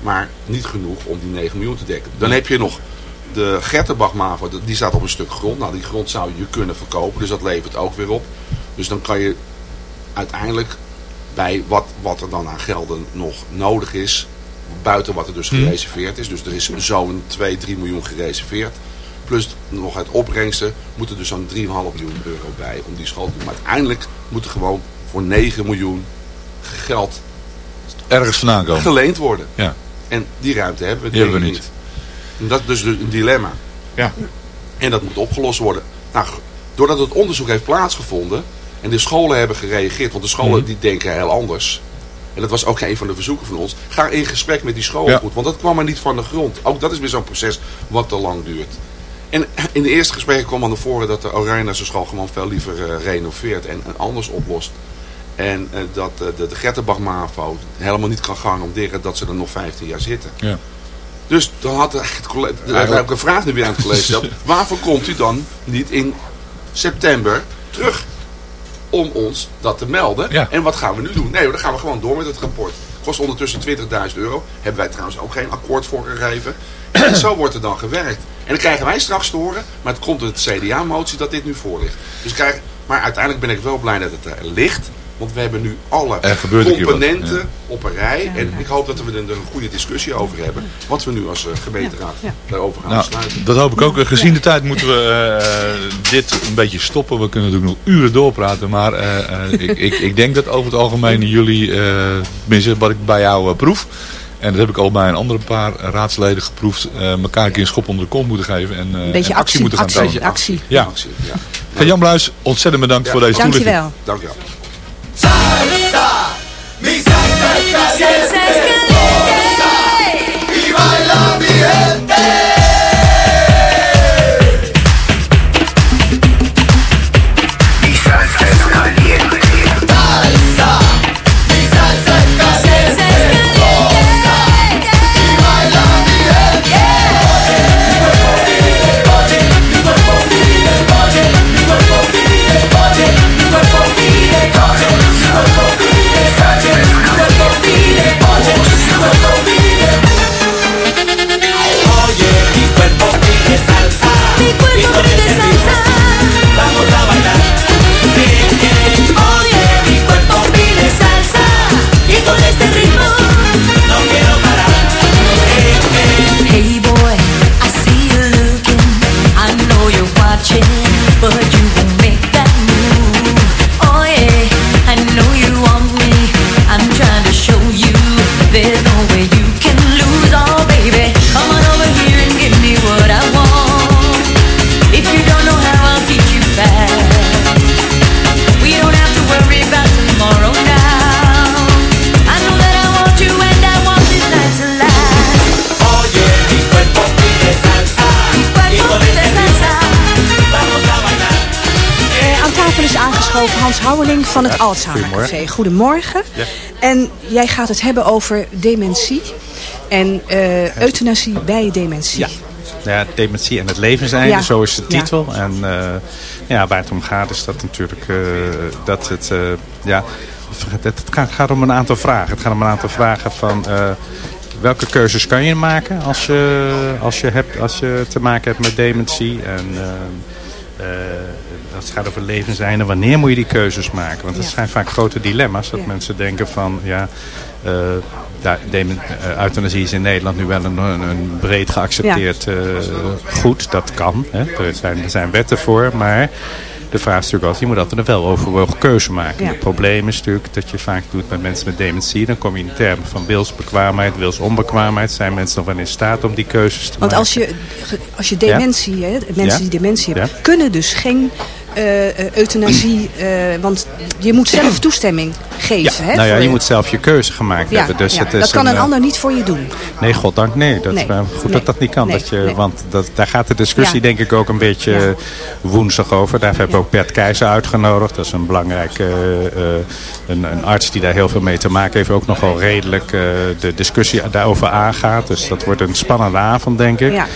Maar niet genoeg om die 9 miljoen te dekken. Dan heb je nog de Gertenbach-MAVO, die staat op een stuk grond. Nou, die grond zou je kunnen verkopen, dus dat levert ook weer op. Dus dan kan je uiteindelijk bij wat, wat er dan aan gelden nog nodig is, buiten wat er dus Hmm. gereserveerd is. Dus er is zo'n 2, 3 miljoen gereserveerd. Plus nog het opbrengsten moet er dus zo'n 3,5 miljoen euro bij om die school te doen. Maar uiteindelijk moet er gewoon voor 9 miljoen geld Ergens vandaan komen. geleend worden. Ja. En die ruimte hebben we, Die hebben we niet. Dat is dus een dilemma. Ja. En dat moet opgelost worden. Nou, doordat het onderzoek heeft plaatsgevonden en de scholen hebben gereageerd, want de scholen Mhm. die denken heel anders. En dat was ook een van de verzoeken van ons. Ga in gesprek met die scholen Ja. goed, want dat kwam er niet van de grond. Ook dat is weer zo'n proces wat te lang duurt. En in de eerste gesprekken kwam al naar voren dat de Oranjese school gewoon veel liever eh, renoveert en, en anders oplost. En eh, dat eh, de, de Gertenbach MAVO helemaal niet kan garanderen dat ze er nog 15 jaar zitten. Ja. Dus dan had het college, daar Eigenlijk- heb ik een vraag nu weer aan het college. Waarvoor komt u dan niet in september terug om ons dat te melden? Ja. En wat gaan we nu doen? Nee, dan gaan we gewoon door met het rapport. Kost ondertussen 20.000 euro. Hebben wij trouwens ook geen akkoord voor gegeven. En zo wordt er dan gewerkt. En dan krijgen wij straks te horen, maar het komt door het CDA-motie dat dit nu voor ligt. Dus krijg, maar uiteindelijk ben ik wel blij dat het er ligt. Want we hebben nu alle componenten ja. op een rij. En ik hoop dat we er een goede discussie over hebben. Wat we nu als eh, gemeenteraad daarover gaan Nou, besluiten. dat hoop ik ook. Gezien de tijd moeten we eh, dit een beetje stoppen. We kunnen natuurlijk nog uren doorpraten. Maar eh, eh, ik, ik, ik denk dat over het algemeen jullie, eh tenminste wat ik bij jou eh, proef. En dat heb ik al bij een andere paar raadsleden geproefd. eh elkaar een keer een schop onder de kont moeten geven. En, eh, beetje en actie, moeten gaan actie, tonen. actie. Ja. Actie, ja. Hey, Jan Bluis, ontzettend bedankt voor deze toelichting. Dankjewel. Dankjewel. Lisa. Van het Alzheimer Café. Goedemorgen. En jij gaat het hebben over dementie en eh, euthanasie bij dementie. Ja. Ja, dementie en het levenseinde, Ja. zo is de Ja. titel. En eh, ja, waar het om gaat is dat natuurlijk eh, dat het, ja, het, gaat, om een aantal vragen. Het gaat om een aantal vragen van welke keuzes kan je maken als je, als je, hebt, als je te maken hebt met dementie. En als het gaat over levenseinde, wanneer moet je die keuzes maken? Want dat zijn vaak grote dilemma's. Dat mensen denken van, ja, eh, euthanasie is in Nederland nu wel een, een, breed geaccepteerd eh, goed. Dat kan. Hè. Er, zijn, er zijn wetten voor, maar de vraag is natuurlijk altijd, je moet altijd een wel overwogen keuze maken. Ja. Het probleem is natuurlijk dat je vaak doet met mensen met dementie. Dan kom je in termen van wilsbekwaamheid, wilsonbekwaamheid. Zijn mensen nog wel in staat om die keuzes te Want maken? als je, als je dementie, hè, mensen Ja. die dementie hebben, kunnen dus geen eh, euthanasie, eh, want je moet zelf toestemming geven. Hè, nou ja, je moet zelf je keuze gemaakt Ja, hebben. Dus ja, het is dat kan een eh, ander niet voor je doen. Nee, goddank nee. Dat Nee. goed Nee. dat dat niet kan. Nee. Dat je. Want dat, daar gaat de discussie denk ik ook een beetje woensdag over. Daar hebben we ook Bert Keizer uitgenodigd. Dat is een belangrijke een, een arts die daar heel veel mee te maken heeft. Ook nogal redelijk de discussie daarover aangaat. Dus dat wordt een spannende avond denk ik. Ja,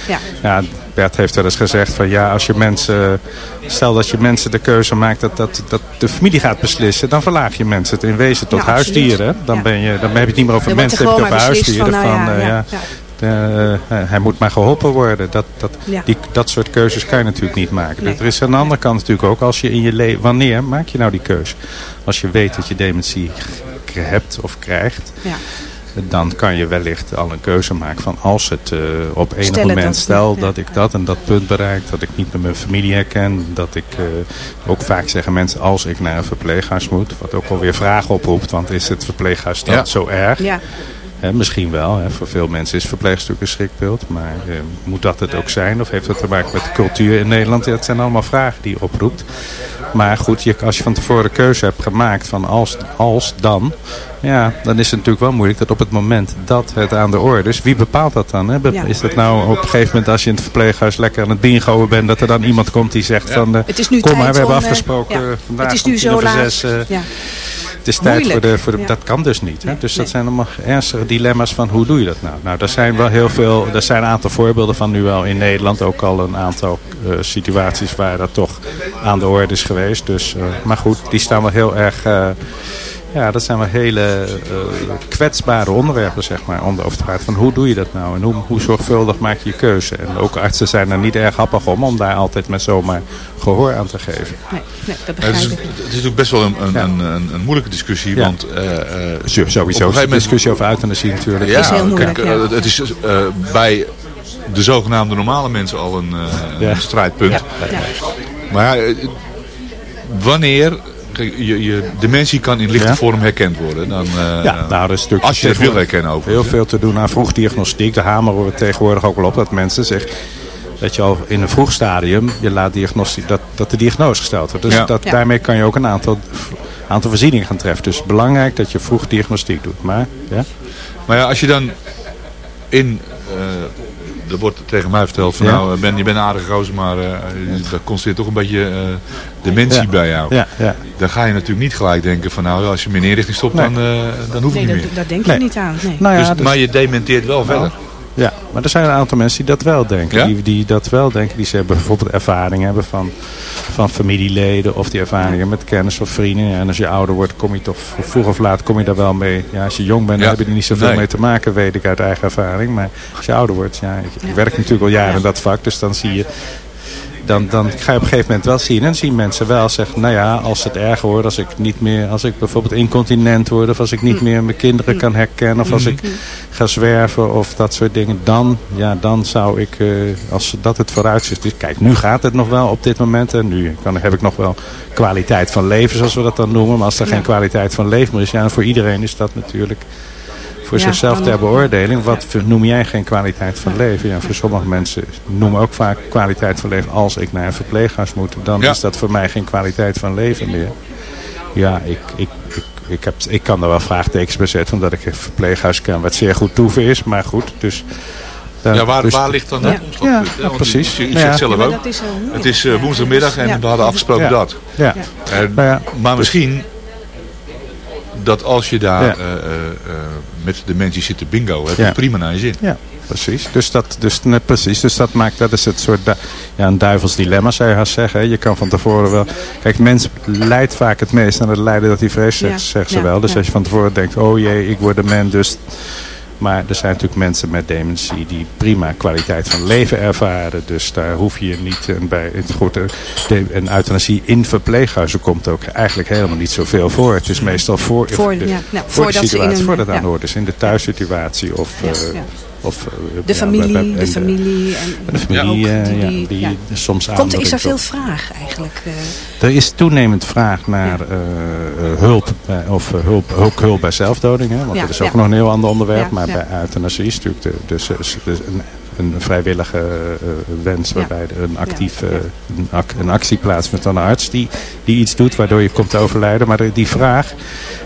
ja. Bert heeft wel eens gezegd van ja, als je mensen, stel dat je mensen de keuze maakt dat, dat, dat de familie gaat beslissen, dan verlaag je mensen het in wezen tot Ja, huisdieren. Dan, ben je, dan heb je het niet meer over Dan er mensen, dan heb je gewoon over huisdieren. van, nou Van, ja, eh, ja, eh, hij moet maar geholpen worden. Dat, dat, Ja. die, dat soort keuzes kan je natuurlijk niet maken. Nee. Er is aan de andere kant natuurlijk ook, als je in je leven, wanneer maak je nou die keuze? Als je weet dat je dementie hebt of krijgt, Ja. Dan kan je wellicht al een keuze maken van als het eh, op enig Stel moment, dat- stel ja. dat ik dat en dat punt bereik, dat ik niet met mijn familie herken, dat ik eh, ook vaak zeggen mensen als ik naar een verpleeghuis moet, wat ook alweer vragen oproept, want is het verpleeghuis dan Ja. zo erg? Ja. Misschien wel. Hè. Voor veel mensen is verpleegster een schrikbeeld. Maar eh, moet dat het ook zijn? Of heeft dat te maken met de cultuur in Nederland? Ja, het zijn allemaal vragen die je oproept. Maar goed, je, als je van tevoren de keuze hebt gemaakt van als, als dan... Ja, dan is het natuurlijk wel moeilijk dat op het moment dat het aan de orde is... Wie bepaalt dat dan? Hè? Be- Ja. Is dat nou op een gegeven moment als je in het verpleeghuis lekker aan het bingoen bent... dat er dan iemand komt die zegt van... eh, Het is nu kom maar, we hebben om, eh, afgesproken ja. vandaag Het is nu zo laat. zes, eh, Ja. Het is tijd voor de, voor de Ja. dat kan dus niet. Hè? Dus dat nee. zijn allemaal ernstige dilemma's van hoe doe je dat nou? Nou, er zijn wel heel veel, er zijn een aantal voorbeelden van nu wel in Nederland. Ook al een aantal eh, situaties waar dat toch aan de orde is geweest. Dus, eh, maar goed, die staan wel heel erg, eh, ja, dat zijn wel hele eh, kwetsbare onderwerpen zeg maar. Om over te praten van hoe doe je dat nou? En hoe, hoe zorgvuldig maak je je keuze? En ook artsen zijn er niet erg happig om, om daar altijd met zomaar gehoor aan te geven. Nee, nee, dat Het begrijp is, ik. het is natuurlijk best wel een, een, een, een, een moeilijke discussie. Ja. Want eh, eh, Zo- op Sowieso een is gegeven de moment- discussie over euthanasie natuurlijk. Ja, is heel moeilijk, kijk, ja. het is eh, bij de zogenaamde normale mensen al een, eh, Ja. een strijdpunt. Ja. Maar ja, wanneer je, je dementie kan in lichte Ja. vorm herkend worden, dan, eh, Ja, nou, dat is natuurlijk als je het wil tegenwoordig herkennen ook. Heel veel te doen aan vroegdiagnostiek. Daar hameren we tegenwoordig ook wel op. Dat mensen zeggen dat je al in een vroeg stadium je laat diagnostie, dat, dat de diagnose gesteld wordt. Dus Ja. dat, Ja. daarmee kan je ook een aantal, aantal voorzieningen gaan treffen. Dus belangrijk dat je vroeg diagnostiek doet. Maar ja, Maar ja, als je dan in... eh er wordt tegen mij verteld van Ja. nou, ben, je bent een aardige gozer, maar eh daar constateert toch een beetje eh, dementie Ja. bij jou. ja, ja. Dan ga je natuurlijk niet gelijk denken van nou, als je me in inrichting stopt, Nee. dan, eh, dan hoef ik Nee, niet dat, meer. daar denk Nee. je niet aan. Nee. Nou ja, dus, dus- maar je dementeert wel verder. Ja, maar er zijn een aantal mensen die dat wel denken. Ja? Die, die dat wel denken. Die ze hebben bijvoorbeeld ervaring hebben van, van familieleden. Of die ervaringen met kennis of vrienden. Ja, en als je ouder wordt, kom je toch vroeg of laat kom je daar wel mee. Ja, als je jong bent, Ja. dan heb je er niet zoveel Nee. mee te maken, weet ik uit eigen ervaring. Maar als je ouder wordt, ja, ik, ik werk natuurlijk al jaren in dat vak. Dus dan zie je... Dan, dan ga je op een gegeven moment wel zien. En dan zien mensen wel zeggen, nou ja, als het erger wordt, als ik niet meer, als ik bijvoorbeeld incontinent word, of als ik niet meer mijn kinderen kan herkennen, of als ik ga zwerven of dat soort dingen, dan, ja, dan zou ik, eh, als dat het vooruitzicht is. Kijk, nu gaat het nog wel op dit moment. En nu kan, heb ik nog wel kwaliteit van leven, zoals we dat dan noemen. Maar als er Ja. geen kwaliteit van leven meer is, ja, voor iedereen is dat natuurlijk voor Ja, zichzelf ter beoordeling. Wat noem jij geen kwaliteit van leven? Ja, voor sommige mensen noemen ook vaak kwaliteit van leven. Als ik naar een verpleeghuis moet, dan Ja. is dat voor mij geen kwaliteit van leven meer. Ja, ik, ik, ik, ik, heb, ik kan er wel vraagtekens bij zetten, omdat ik een verpleeghuis ken wat zeer goed toeven is. Maar goed, dus... dan- Ja, waar, dus- waar ligt dan Ja. omslagpunt? Ja, ja, Want precies. U, u Ja. zegt zelf ook, dat is het is eh, woensdagmiddag en Ja. we hadden afgesproken Ja. dat. Ja. En- Nou ja, maar misschien dat als je daar Ja. eh, met dementie zit te bingo, heb je Ja. prima naar je zin. Ja, precies. Dus dat, dus, nee, precies. dus dat maakt, dat is het soort ja, een duivels dilemma zou je haast zeggen. Je kan van tevoren wel... Kijk, mens lijdt vaak het meest aan het lijden dat hij vreest, Ja, zegt, zegt ze ja, wel. Dus ja. als je van tevoren denkt, oh jee, ik word dement, dus... Maar er zijn natuurlijk mensen met dementie die prima kwaliteit van leven ervaren. Dus daar hoef je niet eh, bij. Het goed, eh, een euthanasie in verpleeghuizen komt ook eigenlijk helemaal niet zoveel voor. Het is meestal voor, Voor- de, ja, nou, voor voordat de ze in situatie, een- voordat het aan de is. In de thuissituatie of... Eh, ja. Of, eh, De familie, de familie. En, de familie, eh, die- ja, die- soms Komt, is er veel vraag eigenlijk? eh? Er is toenemend vraag naar hulp, of hulp, ook hulp bij zelfdoding. Hè? Want dat is ook nog een heel ander onderwerp. Maar bij euthanasie is natuurlijk de, dus, dus, dus een, een vrijwillige eh, wens waarbij er een, actief, eh, een, ac- een actie plaatsvindt van een arts die, die iets doet waardoor je komt te overlijden. Maar die vraag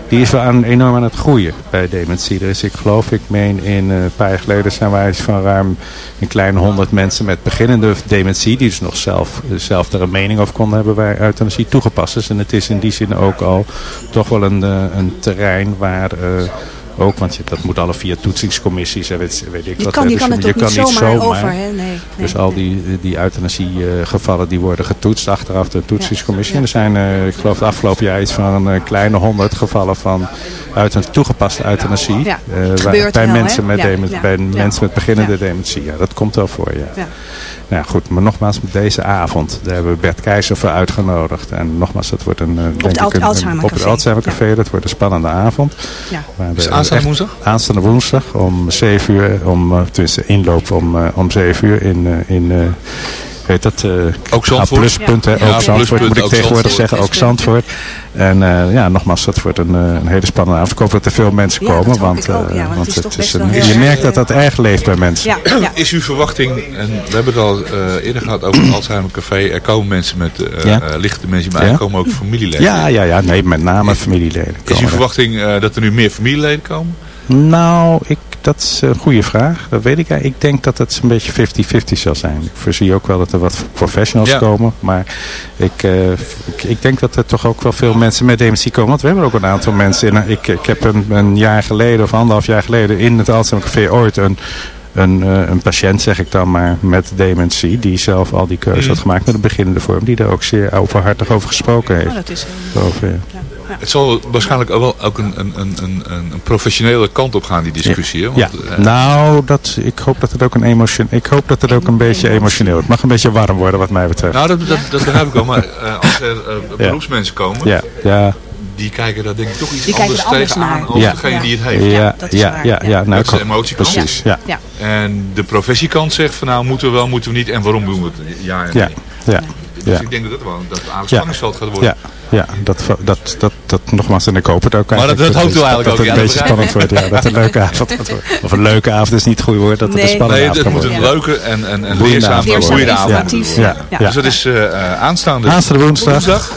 die is wel aan, enorm aan het groeien bij dementie. Er is, ik geloof, ik meen in eh, een paar jaar geleden zijn wij van ruim een kleine honderd mensen met beginnende dementie, die dus nog zelf, zelf er een mening over konden hebben, bij euthanasie toegepast is. En het is in die zin ook al toch wel een, eh, een terrein waar eh, ook, want je, dat moet alle via toetsingscommissies en weet, weet ik Je wat. kan, je Dus kan het je ook niet zomaar, over. Hè? Nee, nee, dus nee. al die, die euthanasiegevallen die worden getoetst achteraf de toetsingscommissie. En er zijn, eh, ik geloof, het afgelopen jaar iets van een kleine honderd gevallen van uit, toegepaste euthanasie. Ja, eh, waar- bij wel, mensen, met Ja, demen- ja, bij ja. mensen met beginnende Ja. dementie. Ja, dat komt wel voor, ja. Ja. Nou ja, goed, maar nogmaals, met deze avond, daar hebben we Bert Keizer voor uitgenodigd. En nogmaals, dat wordt een, eh, denk het ik een, Alzheimer op het. Alzheimer Café. Dat wordt een spannende avond. Ja. Aanstaande woensdag? Aanstaande woensdag om 7 uur, om, eh, tenminste inloop om, eh, om 7 uur in, eh, in heet dat? eh, Ook Zandvoort? ah, pluspunt, hè? Ja. ook Ja, Zandvoort moet ik tegenwoordig Zandvoort. zeggen, ook Zandvoort. En eh, ja, nogmaals, dat wordt een, eh, een hele spannende avond. Ik hoop dat er veel mensen komen, want, eh, het is een- je merkt dat dat erg leeft bij mensen. Ja, ja. Is uw verwachting, en we hebben het al eh, eerder gehad over het Alzheimer Café, er komen mensen met Ja. lichte mensen, maar Ja. er komen ook familieleden. Ja, ja, ja, nee, met name familieleden. Is uw er. verwachting eh, dat er nu meer familieleden komen? Nou, ik, dat is een goede vraag. Dat weet ik eigenlijk. Ik denk dat het een beetje 50-50 zal zijn. Ik voorzie ook wel dat er wat professionals Ja. komen. Maar ik, eh, ik, ik denk dat er toch ook wel veel mensen met dementie komen. Want we hebben ook een aantal mensen. In, ik, ik heb een, een jaar geleden of anderhalf jaar geleden in het Alzheimer Café ooit een... Een, eh, een patiënt, zeg ik dan maar, met dementie, die zelf al die keuze Mhm. had gemaakt met een beginnende vorm, die daar ook zeer openhartig over gesproken heeft. Oh, dat is, eh, Over, ja. Het zal waarschijnlijk ook wel ook een, een, een, een, een professionele kant op gaan, die discussie. hè? Ja, Want, eh, nou, dat, ik hoop dat het ook een emotion, ik hoop dat het ook een beetje emotioneel. Het mag een beetje warm worden wat mij betreft. nou, dat, dat, dat begrijp ik wel. Maar eh, als er eh, beroepsmensen komen, ja, ja, die kijken daar denk ik toch iets Die anders er tegenaan Ja. degene Ja. die het heeft. ja, dat is ja, waar, ja, ja. ja, nou, Dat is de emotiekant. Precies, ja. Ja. En de professiekant zegt van nou moeten we wel, moeten we niet en waarom doen we het? Ja en Ja, nee. ja, Dus ja. ik denk dat het wel dat het Ja. spanningsveld gaat worden. Ja, ja dat, dat, dat, dat, nogmaals, en ik hoop het ook Maar dat- dat hoopt u het- eigenlijk dat ook, het ja, een dat beetje spannend wordt, ja. Dat het een leuke avond gaat worden. Of een leuke avond is niet het goede woord, dat het een Nee. spannende Nee, avond het kan moet een worden. leuke en, en, en Boeiende leerzaam avond en Leerzaam, goede avond. informatief. Ja, Ja. ja. Dus dat is eh, eh, aanstaande Aanstaande woensdag,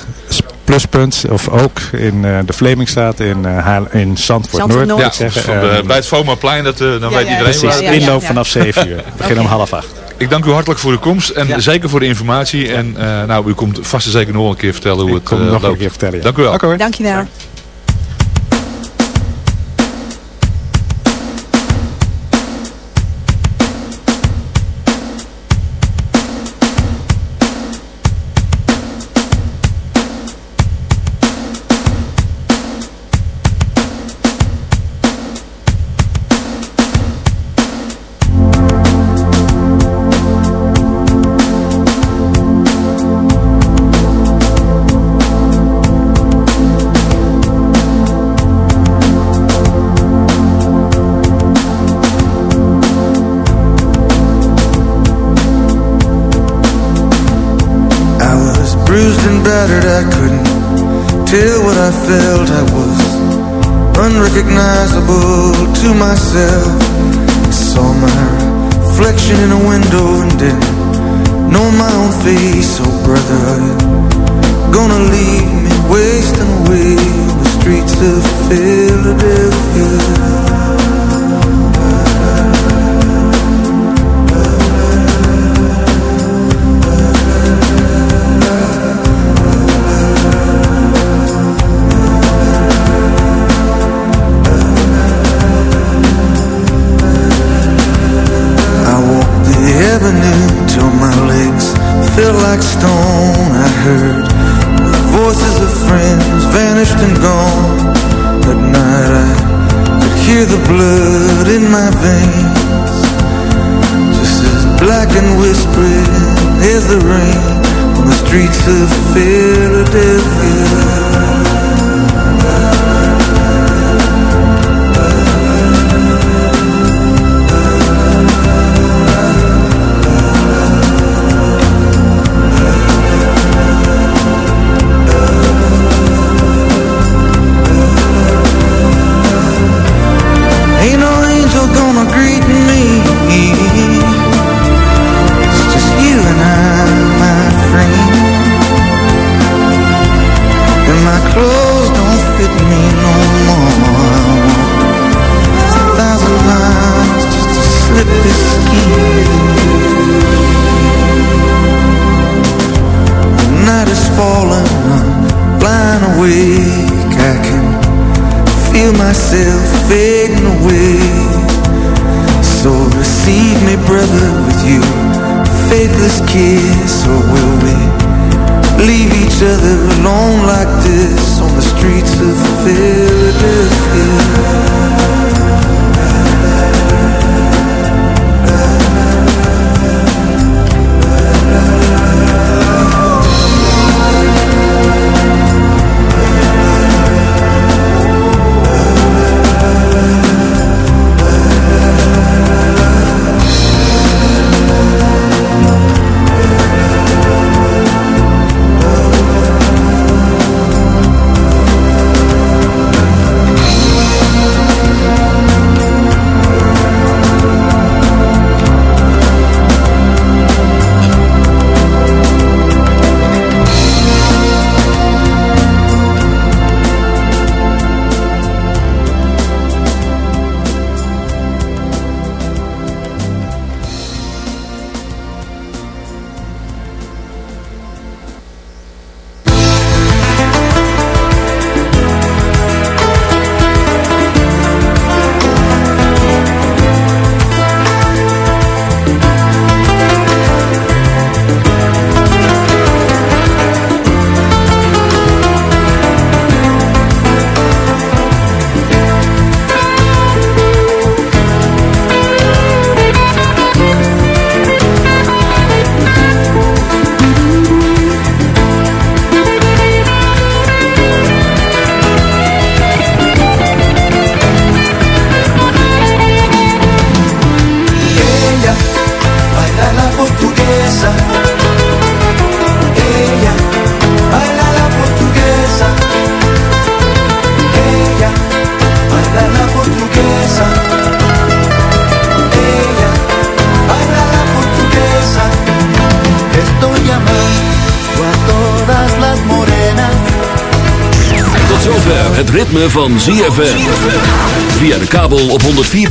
pluspunt, of ook in eh, de Vlemingstraat in, eh, Haarle- in Zandvoort, Zandvoort Noord. Ja, zeggen. van de, Eh, bij het FOMA-plein, dat, eh, dan weet ja, iedereen Precies, waar. Ja, ja, inloop ja. vanaf 7 uur. We beginnen om half acht. Ik dank u hartelijk voor uw komst en zeker voor de informatie. En eh, nou, u komt vast en zeker nog een keer vertellen hoe Ik het eh, nog een keer vertellen. ja. Dank u wel. Oké hoor. Dankjewel. I